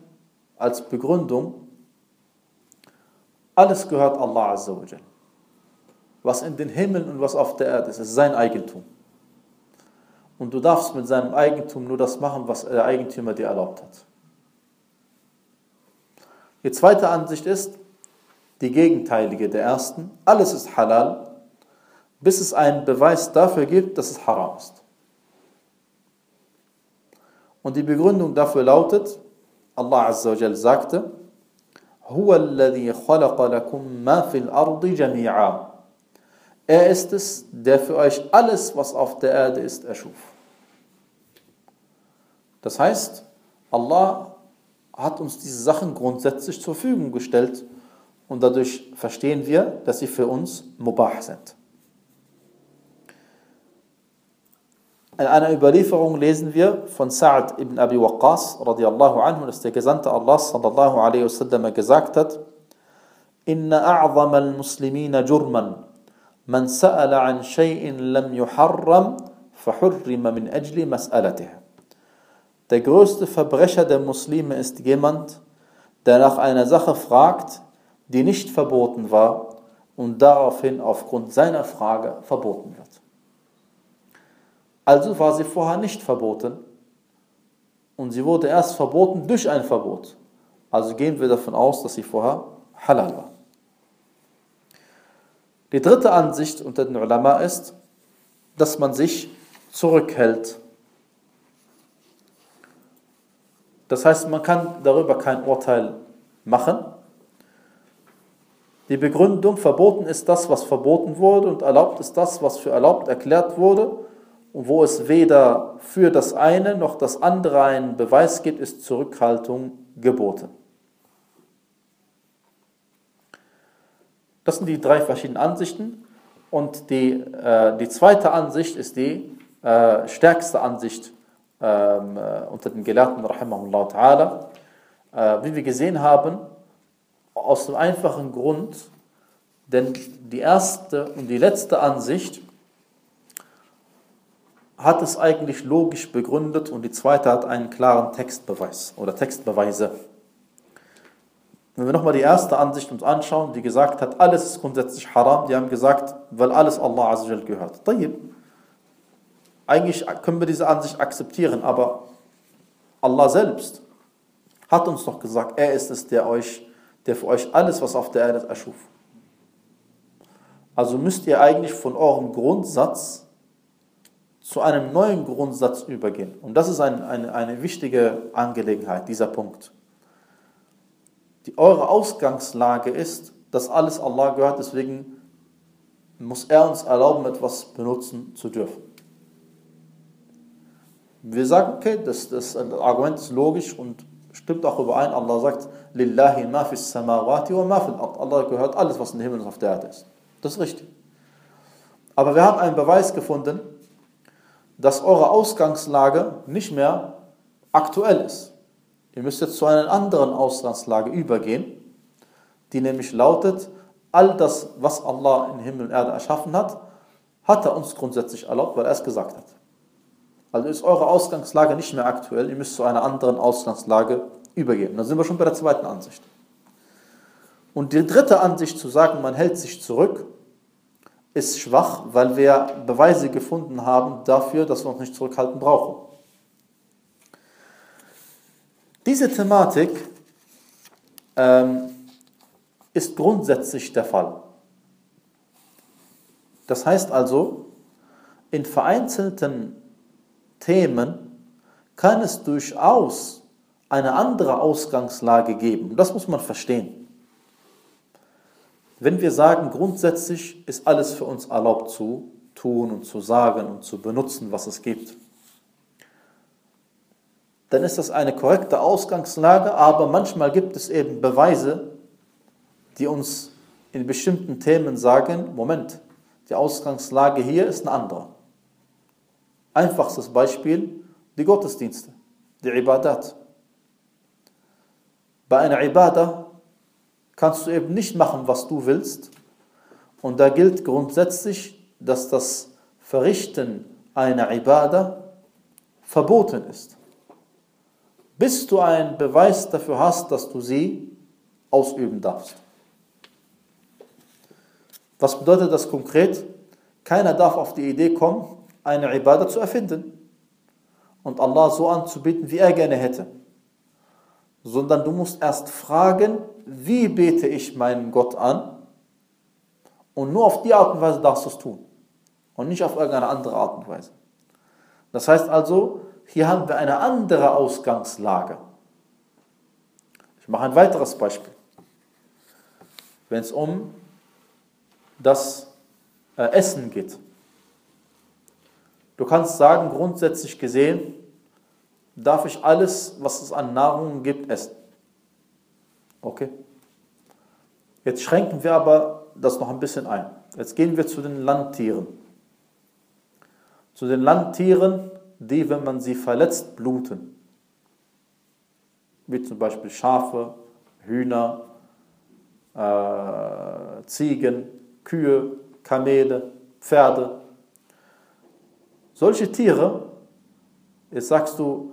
als Begründung, alles gehört Allah Azza wa Was in den Himmeln und was auf der Erde ist, ist sein Eigentum. Und du darfst mit seinem Eigentum nur das machen, was der Eigentümer dir erlaubt hat. Die zweite Ansicht ist die gegenteilige der ersten. Alles ist halal, bis es einen Beweis dafür gibt, dass es haram ist. Und die Begründung dafür lautet, Allah Azza wa Jal sagte, هو الذي خلق لكم ما في الأرض جميعا. Er ist es, der für euch alles, was auf der Erde ist, erschuf. Das heißt, Allah hat uns diese Sachen grundsätzlich zur Verfügung gestellt und dadurch verstehen wir, dass sie für uns mubah sind. In einer Überlieferung lesen wir von Sa'ad ibn Abi Waqqas radiallahu anhu, dass der Gesandte Allah sallallahu alaihi wasallam gesagt hat, Inna a'zama al-Muslimina jurman, man sa'ala an shay'in lam yuharram, fahurrima min ajli mas'alatihi. Der größte Verbrecher der Muslime ist jemand, der nach einer Sache fragt, die nicht verboten war und daraufhin aufgrund seiner Frage verboten wird. Also war sie vorher nicht verboten und sie wurde erst verboten durch ein Verbot. Also gehen wir davon aus, dass sie vorher halal war. Die dritte Ansicht unter den Ulama ist, dass man sich zurückhält Das heißt, man kann darüber kein Urteil machen. Die Begründung, verboten ist das, was verboten wurde und erlaubt ist das, was für erlaubt erklärt wurde. Und wo es weder für das eine noch das andere einen Beweis gibt, ist Zurückhaltung geboten. Das sind die drei verschiedenen Ansichten. Und die, äh, die zweite Ansicht ist die äh, stärkste Ansicht unter den Gelehrten, rahimahullah ta'ala, äh, wie wir gesehen haben, aus dem einfachen Grund, denn die erste und die letzte Ansicht hat es eigentlich logisch begründet und die zweite hat einen klaren Textbeweis oder Textbeweise. Wenn wir nochmal die erste Ansicht uns anschauen, die gesagt hat, alles ist grundsätzlich haram, die haben gesagt, weil alles Allah Azza gehört. Tayyib. Eigentlich können wir diese Ansicht akzeptieren, aber Allah selbst hat uns doch gesagt, er ist es, der euch, der für euch alles, was auf der Erde erschuf. Also müsst ihr eigentlich von eurem Grundsatz zu einem neuen Grundsatz übergehen. Und das ist ein, eine, eine wichtige Angelegenheit, dieser Punkt. Die, eure Ausgangslage ist, dass alles Allah gehört, deswegen muss er uns erlauben, etwas benutzen zu dürfen. Wir sagen, okay, das, das Argument ist logisch und stimmt auch überein. Allah sagt, Lillahi ma fis samawati wa ma fil ard. Allah gehört alles, was in den Himmel und auf der Erde ist. Das ist richtig. Aber wir haben einen Beweis gefunden, dass eure Ausgangslage nicht mehr aktuell ist. Ihr müsst jetzt zu einer anderen Ausgangslage übergehen. die nämlich lautet, all das, was Allah in Himmel und Erde erschaffen hat, hat er uns grundsätzlich erlaubt, weil er es gesagt hat. Also ist eure Ausgangslage nicht mehr aktuell, ihr müsst zu einer anderen Ausgangslage übergehen. Da sind wir schon bei der zweiten Ansicht. Und die dritte Ansicht zu sagen, man hält sich zurück, ist schwach, weil wir Beweise gefunden haben dafür, dass wir uns nicht zurückhalten brauchen. Diese Thematik ähm, ist grundsätzlich der Fall. Das heißt also, in vereinzelten Themen kann es durchaus eine andere Ausgangslage geben. Das muss man verstehen. Wenn wir sagen, grundsätzlich ist alles für uns erlaubt zu tun und zu sagen und zu benutzen, was es gibt, dann ist das eine korrekte Ausgangslage, aber manchmal gibt es eben Beweise, die uns in bestimmten Themen sagen, Moment, die Ausgangslage hier ist eine andere. Einfachstes Beispiel, die Gottesdienste, die Ibadat. Bei einer Ibadah kannst du eben nicht machen, was du willst. Und da gilt grundsätzlich, dass das Verrichten einer Ibadah verboten ist bis du einen Beweis dafür hast, dass du sie ausüben darfst. Was bedeutet das konkret? Keiner darf auf die Idee kommen, eine Ibadah zu erfinden und Allah so anzubieten, wie er gerne hätte. Sondern du musst erst fragen, wie bete ich meinen Gott an? Und nur auf die Art und Weise darfst du es tun. Und nicht auf irgendeine andere Art und Weise. Das heißt also, hier haben wir eine andere Ausgangslage. Ich mache ein weiteres Beispiel. Wenn es um das äh, Essen geht. Du kannst sagen, grundsätzlich gesehen, darf ich alles, was es an Nahrung gibt, essen. Okay? Jetzt schränken wir aber das noch ein bisschen ein. Jetzt gehen wir zu den Landtieren. Zu den Landtieren die, wenn man sie verletzt, bluten. Wie zum Beispiel Schafe, Hühner, äh, Ziegen, Kühe, Kamele, Pferde. Solche Tiere, jetzt sagst du,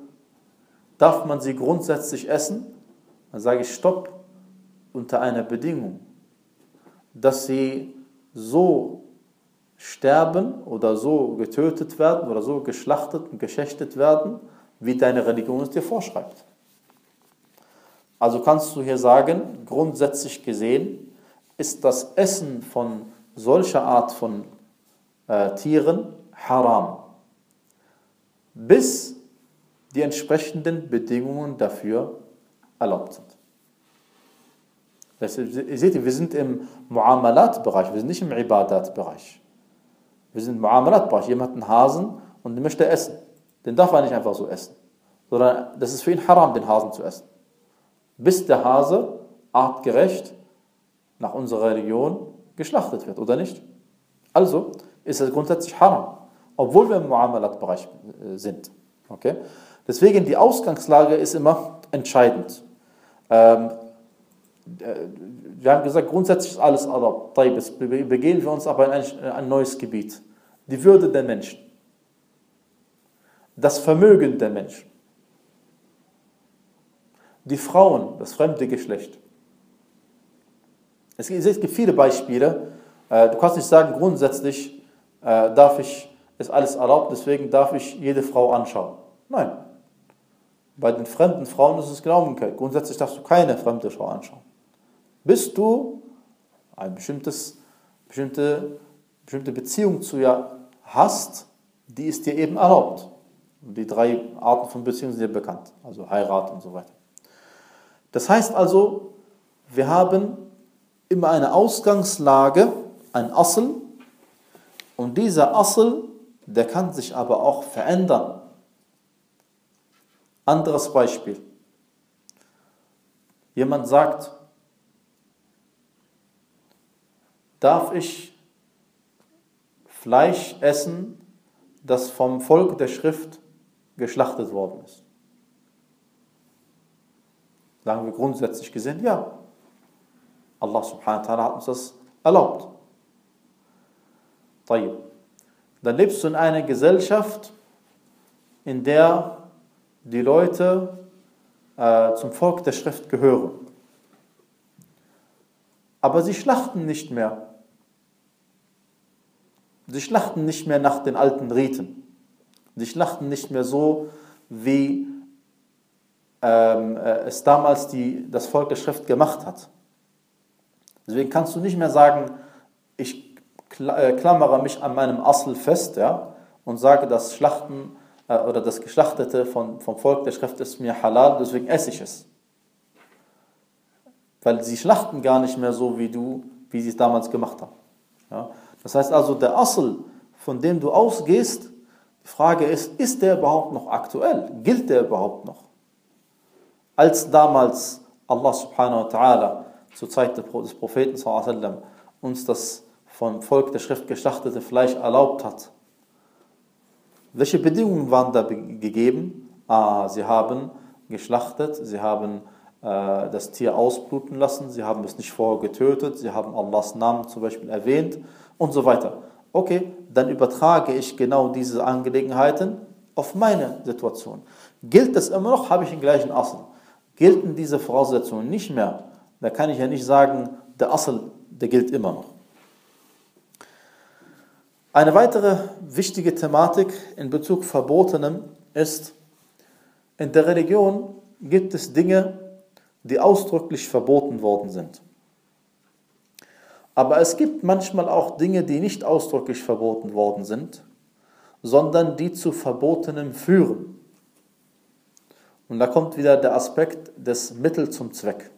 darf man sie grundsätzlich essen? Dann sage ich Stopp unter einer Bedingung, dass sie so sterben oder so getötet werden oder so geschlachtet und geschächtet werden, wie deine Religion es dir vorschreibt. Also kannst du hier sagen, grundsätzlich gesehen ist das Essen von solcher Art von äh, Tieren haram, bis die entsprechenden Bedingungen dafür erlaubt sind. Das, ihr seht, wir sind im Muamalat-Bereich, wir sind nicht im Ibadat-Bereich. Wir sind im Muamalat-Bereich. Jemand hat einen Hasen und möchte essen. Den darf er nicht einfach so essen. Sondern das ist für ihn haram, den Hasen zu essen. Bis der Hase artgerecht nach unserer Religion geschlachtet wird, oder nicht? Also ist es grundsätzlich haram, obwohl wir im Muamalat-Bereich äh, sind. Okay? Deswegen die Ausgangslage ist immer entscheidend. Ähm, äh, wir haben gesagt, grundsätzlich ist alles erlaubt. Begehen wir uns aber in ein, neues Gebiet. Die Würde der Menschen. Das Vermögen der Menschen. Die Frauen, das fremde Geschlecht. Es gibt viele Beispiele. Äh, du kannst nicht sagen, grundsätzlich darf ich, ist alles erlaubt, deswegen darf ich jede Frau anschauen. Nein. Bei den fremden Frauen ist es genau umgekehrt. Grundsätzlich darfst du keine fremde Frau anschauen bis du eine bestimmtes, bestimmte, bestimmte Beziehung zu ihr hast, die ist dir eben erlaubt. Und die drei Arten von Beziehungen sind dir bekannt, also Heirat und so weiter. Das heißt also, wir haben immer eine Ausgangslage, ein Assel, und dieser Assel, der kann sich aber auch verändern. Anderes Beispiel. Jemand sagt, darf ich Fleisch essen, das vom Volk der Schrift geschlachtet worden ist? Sagen wir grundsätzlich gesehen, ja. Allah subhanahu wa ta'ala hat uns das erlaubt. Dann lebst du in einer Gesellschaft, in der die Leute äh, zum Volk der Schrift gehören. Aber sie schlachten nicht mehr. Sie schlachten nicht mehr nach den alten Riten. Sie schlachten nicht mehr so, wie ähm, äh, es damals die, das Volk der Schrift gemacht hat. Deswegen kannst du nicht mehr sagen, ich klammere mich an meinem Assel fest ja, und sage, das Schlachten äh, oder das Geschlachtete von, vom Volk der Schrift ist mir halal, deswegen esse ich es. Weil sie schlachten gar nicht mehr so wie du, wie sie es damals gemacht haben. Ja. Das heißt also, der Assel, von dem du ausgehst, die Frage ist, ist der überhaupt noch aktuell? Gilt der überhaupt noch? Als damals Allah subhanahu wa ta'ala zur Zeit des Propheten sallam, uns das vom Volk der Schrift geschlachtete Fleisch erlaubt hat, welche Bedingungen waren da gegeben? Ah, sie haben geschlachtet, sie haben äh, das Tier ausbluten lassen, sie haben es nicht vorher getötet, sie haben Allahs Namen zum Beispiel erwähnt und so weiter. Okay, dann übertrage ich genau diese Angelegenheiten auf meine Situation. Gilt das immer noch, habe ich den gleichen Assel. Gelten diese Voraussetzungen nicht mehr, da kann ich ja nicht sagen, der Assel, der gilt immer noch. Eine weitere wichtige Thematik in Bezug auf Verbotenem ist, in der Religion gibt es Dinge, die ausdrücklich verboten worden sind. Aber es gibt manchmal auch Dinge, die nicht ausdrücklich verboten worden sind, sondern die zu Verbotenem führen. Und da kommt wieder der Aspekt des Mittel zum Zweck.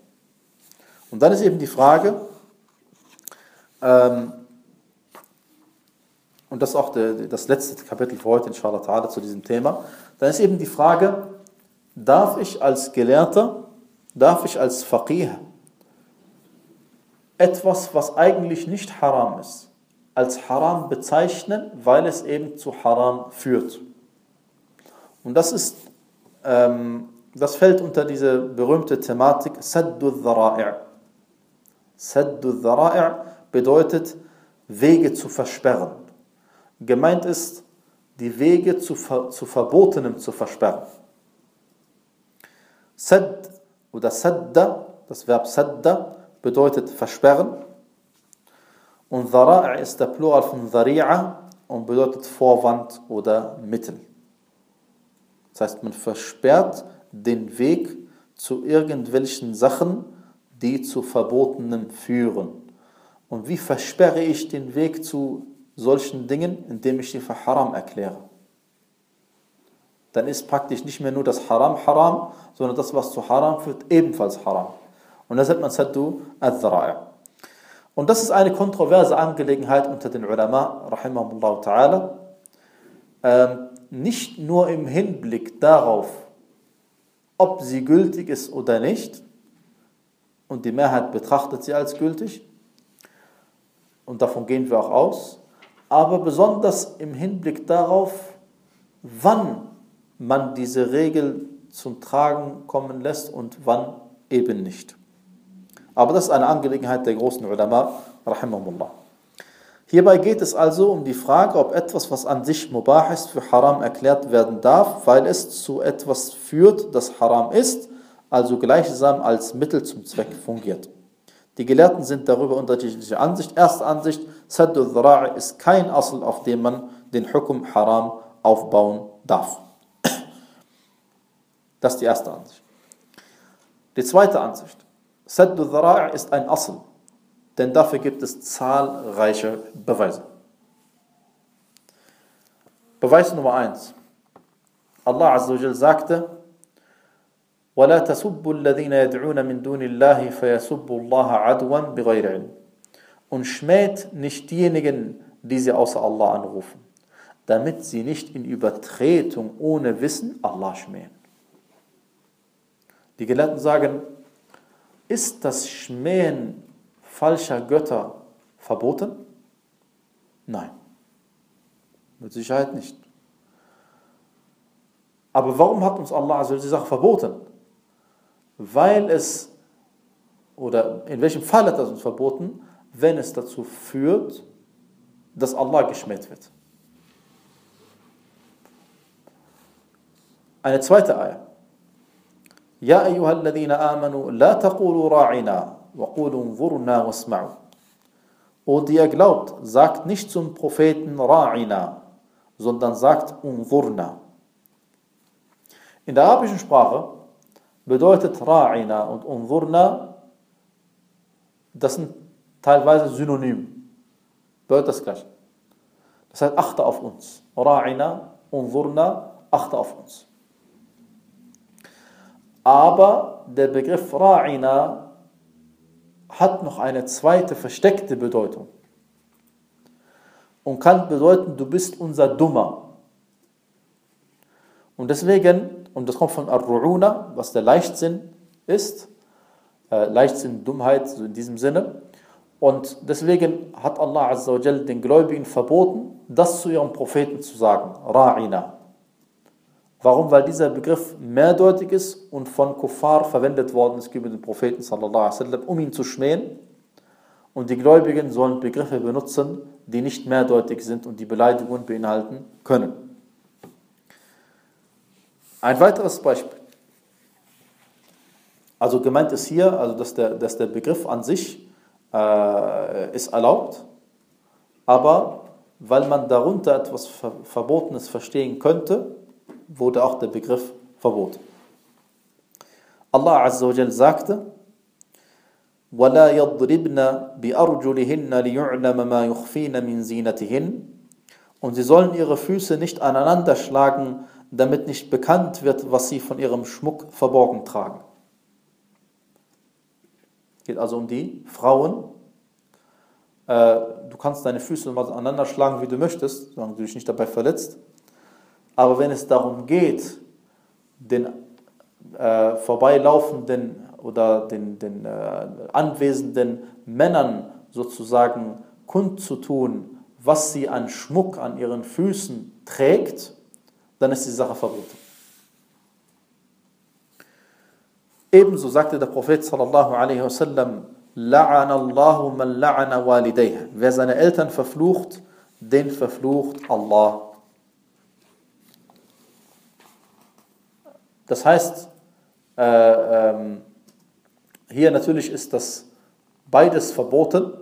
Und dann ist eben die Frage, ähm, und das ist auch das letzte Kapitel für heute, inshallah ta'ala, zu diesem Thema, dann ist eben die Frage, darf ich als Gelehrter, darf ich als Faqih etwas, was eigentlich nicht haram ist, als haram bezeichnen, weil es eben zu haram führt. Und das ist, ähm, das fällt unter diese berühmte Thematik Saddu Dhara'i'. Saddu Dhara'i' bedeutet Wege zu versperren. Gemeint ist, die Wege zu, zu Verbotenem zu versperren. Sad oder Sadda, das Verb Sadda, bedeutet versperren. Und Dhara' ist der Plural von Dhari'a und bedeutet Vorwand oder Mittel. Das heißt, man versperrt den Weg zu irgendwelchen Sachen, die zu Verbotenem führen. Und wie versperre ich den Weg zu solchen Dingen, indem ich sie für Haram erkläre? Dann ist praktisch nicht mehr nur das Haram Haram, sondern das, was zu Haram führt, ebenfalls Haram. Und das nennt man Saddu al-Dhara'i. Und das ist eine kontroverse Angelegenheit unter den Ulama, rahimahullah ta'ala. Ähm, nicht nur im Hinblick darauf, ob sie gültig ist oder nicht, und die Mehrheit betrachtet sie als gültig, und davon gehen wir auch aus, aber besonders im Hinblick darauf, wann man diese Regel zum Tragen kommen lässt und wann eben nicht. Aber das ist eine Angelegenheit der großen Ulama, rahimahumullah. Hierbei geht es also um die Frage, ob etwas, was an sich mubah ist, für haram erklärt werden darf, weil es zu etwas führt, das haram ist, also gleichsam als Mittel zum Zweck fungiert. Die Gelehrten sind darüber unterschiedlicher Ansicht. Erste Ansicht, Saddu Dhara'i ist kein Asl, auf dem man den Hukum haram aufbauen darf. <coughs> Das ist die erste Ansicht. Die zweite Ansicht, Saddu Dhara'i ist ein Asl, denn dafür gibt es zahlreiche Beweise. Beweis Nummer eins. Allah Azza wa sagte, ولا تسبوا الذين يدعون من دون الله فيسبوا الله عدوا بغير علم. Und schmäht nicht diejenigen, die sie außer Allah anrufen, damit sie nicht in Übertretung ohne Wissen Allah schmähen. Die Gelehrten sagen, ist das Schmähen falscher Götter verboten? Nein, mit Sicherheit nicht. Aber warum hat uns Allah also diese Sache verboten? Weil es oder in welchem Fall hat er uns verboten, wenn es dazu führt, dass Allah geschmäht wird. Eine zweite Eier. يا أيها الذين آمنوا لا تقولوا راعنا وقولوا انظرنا واسمعوا O die ihr glaubt, sagt nicht zum Propheten Ra'ina, sondern sagt Unzurna. In der arabischen Sprache bedeutet Ra'ina und Unzurna, das sind teilweise Synonym. Bedeutet das gleich. Das heißt, achte auf uns. Ra'ina, Unzurna, achte auf uns. Aber der Begriff Ra'ina hat noch eine zweite versteckte Bedeutung. Und kann bedeuten, du bist unser Dummer. Und deswegen, und das kommt von Ar-Ru'una, was der Leichtsinn ist, äh, Leichtsinn, Dummheit, so in diesem Sinne. Und deswegen hat Allah Azza wa den Gläubigen verboten, das zu ihrem Propheten zu sagen, Ra'ina. Warum? Weil dieser Begriff mehrdeutig ist und von Kuffar verwendet worden ist gegenüber dem Propheten sallallahu alaihi wasallam, um ihn zu schmähen. Und die Gläubigen sollen Begriffe benutzen, die nicht mehrdeutig sind und die Beleidigungen beinhalten können. Ein weiteres Beispiel. Also gemeint ist hier, also dass der, dass der Begriff an sich äh, ist erlaubt, aber weil man darunter etwas Verbotenes verstehen könnte, wurde auch der Begriff verboten. Allah Azza wa Jal sagte, وَلَا يَضْرِبْنَ بِأَرْجُلِهِنَّ لِيُعْلَمَ مَا يُخْفِينَ مِنْ زِينَتِهِنَّ Und sie sollen ihre Füße nicht aneinander schlagen, damit nicht bekannt wird, was sie von ihrem Schmuck verborgen tragen. Geht also um die Frauen. Äh, du kannst deine Füße mal aneinander schlagen, wie du möchtest, solange du dich nicht dabei verletzt. Aber wenn es darum geht, den äh, vorbeilaufenden oder den, den äh, anwesenden Männern sozusagen kundzutun, was sie an Schmuck an ihren Füßen trägt, dann ist die Sache verboten. Ebenso sagte der Prophet sallallahu alaihi wasallam, La'ana Allahu man la'ana walidayh. Wer seine Eltern verflucht, den verflucht Allah. Das heißt, äh, ähm, hier natürlich ist das beides verboten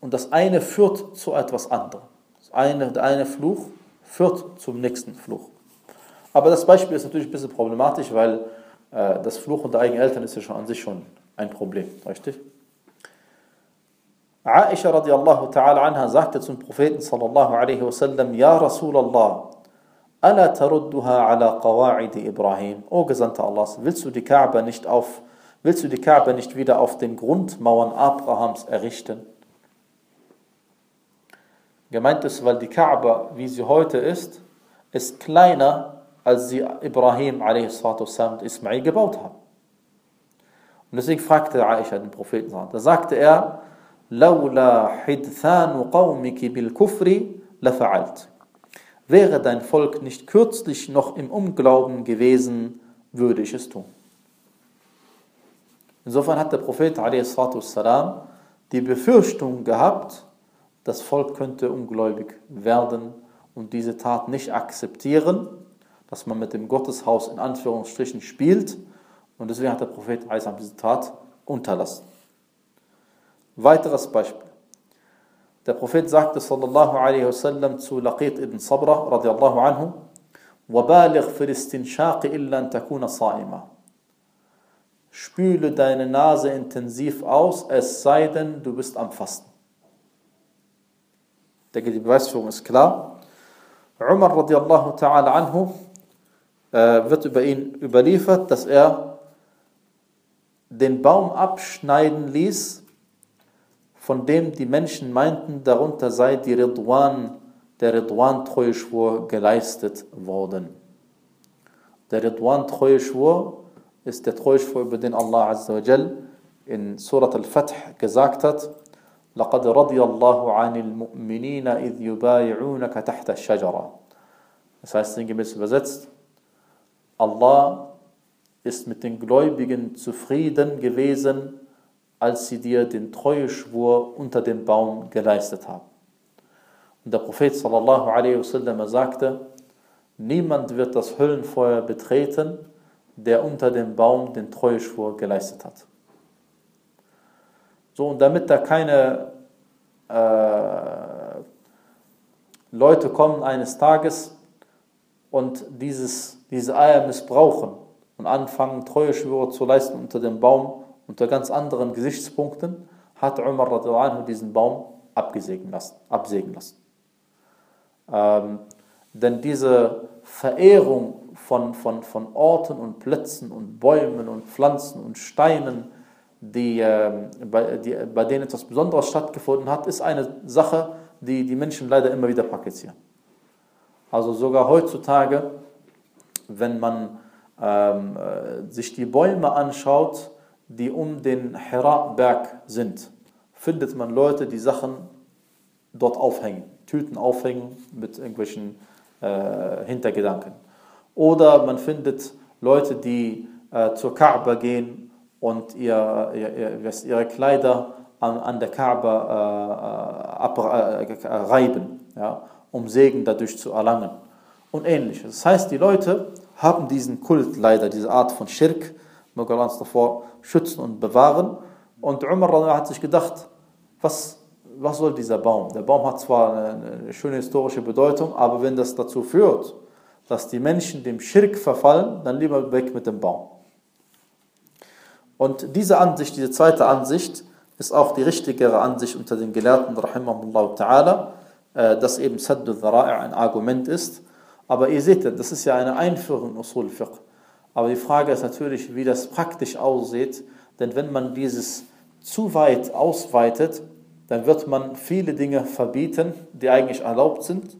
und das eine führt zu etwas anderem. Eine, der eine Fluch führt zum nächsten Fluch. Aber das Beispiel ist natürlich ein bisschen problematisch, weil äh, das Fluchen der eigenen Eltern ist ja schon an sich schon ein Problem, richtig? Aisha radiallahu ta'ala anha sagte zum Propheten sallallahu alaihi wasallam, Ja Rasulallah, Ala tarudduha ala qawa'idi Ibrahim. O Gesandter Allahs, willst du die Kaaba nicht auf, willst du die Kaaba nicht wieder auf den Grundmauern Abrahams errichten? Gemeint ist, weil die Kaaba, wie sie heute ist, ist kleiner, als sie Ibrahim a.s. und Ismail gebaut haben. Und deswegen fragte Aisha den Propheten, da sagte er, لولا حدثان قومك بالكفر لفعلت. Wäre dein Volk nicht kürzlich noch im Unglauben gewesen, würde ich es tun. Insofern hat der Prophet والسلام, die Befürchtung gehabt, das Volk könnte ungläubig werden und diese Tat nicht akzeptieren, dass man mit dem Gotteshaus in Anführungsstrichen spielt. Und deswegen hat der Prophet diese Tat unterlassen. Weiteres Beispiel. Der Prophet sagte sallallahu alaihi wasallam zu Laqit ibn Sabra radiallahu anhu, وَبَالِغْ فِي الْإِسْتِنْشَاقِ إِلَّا أَن تَكُونَ صَائِمًا Spüle deine Nase intensiv aus, es sei denn, du bist am Fasten. Ich denke, die Beweisführung ist klar. Umar radiallahu ta'ala anhu äh, wird über ihn überliefert, dass er den Baum abschneiden ließ, von dem die Menschen meinten, darunter sei die Ridwan, der Ridwan-Treuschwur geleistet worden. Der Ridwan-Treuschwur ist der Treuschwur, über den Allah in Surat al-Fath gesagt hat, لقد رضي الله عن المؤمنين إذ يبايعونك تحت الشجرة. Das heißt sinngemäß übersetzt, Allah ist mit den Gläubigen zufrieden gewesen, als sie dir den Treueschwur unter dem Baum geleistet haben. Und der Prophet sallallahu alaihi wasallam sagte, niemand wird das Höllenfeuer betreten, der unter dem Baum den Treueschwur geleistet hat. So, und damit da keine äh, Leute kommen eines Tages und dieses, diese Eier missbrauchen und anfangen, Treueschwüre zu leisten unter dem Baum, unter ganz anderen Gesichtspunkten, hat Umar anhu diesen Baum absägen lassen. Absägen lassen. Ähm, denn diese Verehrung von, von, von Orten und Plätzen und Bäumen und Pflanzen und Steinen, die, äh, bei, die, bei denen etwas Besonderes stattgefunden hat, ist eine Sache, die die Menschen leider immer wieder praktizieren. Also sogar heutzutage, wenn man ähm, äh, sich die Bäume anschaut, die um den Hira-Berg sind, findet man Leute, die Sachen dort aufhängen, Tüten aufhängen mit irgendwelchen äh, Hintergedanken. Oder man findet Leute, die äh, zur Kaaba gehen und ihr, ihr, ihre Kleider an, an der Kaaba äh, äh, äh, reiben, ja, um Segen dadurch zu erlangen und ähnliches. Das heißt, die Leute haben diesen Kult leider, diese Art von Schirk, möge Allah uns davor schützen und bewahren. Und Umar hat sich gedacht, was, was soll dieser Baum? Der Baum hat zwar eine schöne historische Bedeutung, aber wenn das dazu führt, dass die Menschen dem Schirk verfallen, dann lieber weg mit dem Baum. Und diese Ansicht, diese zweite Ansicht, ist auch die richtigere Ansicht unter den Gelehrten, ta'ala, äh, dass eben Saddu Dhara'i ein Argument ist. Aber ihr seht, das ist ja eine Einführung in Usul Fiqh. Aber die Frage ist natürlich, wie das praktisch aussieht, denn wenn man dieses zu weit ausweitet, dann wird man viele Dinge verbieten, die eigentlich erlaubt sind.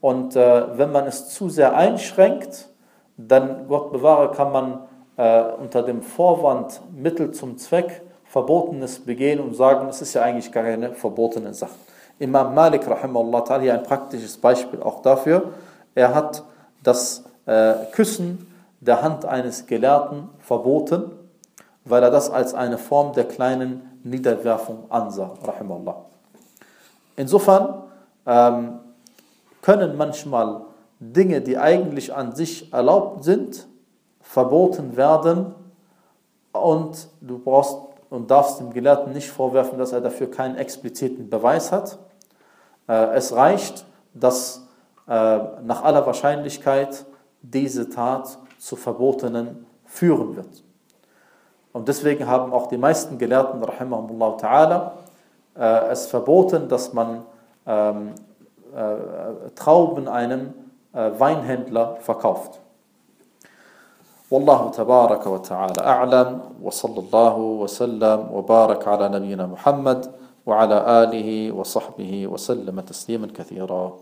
Und äh, wenn man es zu sehr einschränkt, dann, Gott bewahre, kann man äh, unter dem Vorwand Mittel zum Zweck Verbotenes begehen und sagen, es ist ja eigentlich gar keine verbotene Sache. Imam Malik, rahimahullah, hier ein praktisches Beispiel auch dafür. Er hat das äh, Küssen der Hand eines Gelehrten verboten, weil er das als eine Form der kleinen Niederwerfung ansah, rahimahullah. Insofern ähm, können manchmal Dinge, die eigentlich an sich erlaubt sind, verboten werden und du brauchst und darfst dem Gelehrten nicht vorwerfen, dass er dafür keinen expliziten Beweis hat. Äh, es reicht, dass äh, nach aller Wahrscheinlichkeit diese Tat zu Verbotenen führen wird. Und deswegen haben auch die meisten Gelehrten, rahimahumullah ta'ala, äh, es verboten, dass man ähm, Trauben einem Weinhändler verkauft. والله تبارك وتعالى أعلم وصلى الله وسلم وبارك على نبينا محمد وعلى آله وصحبه وسلم تسليما كثيرا.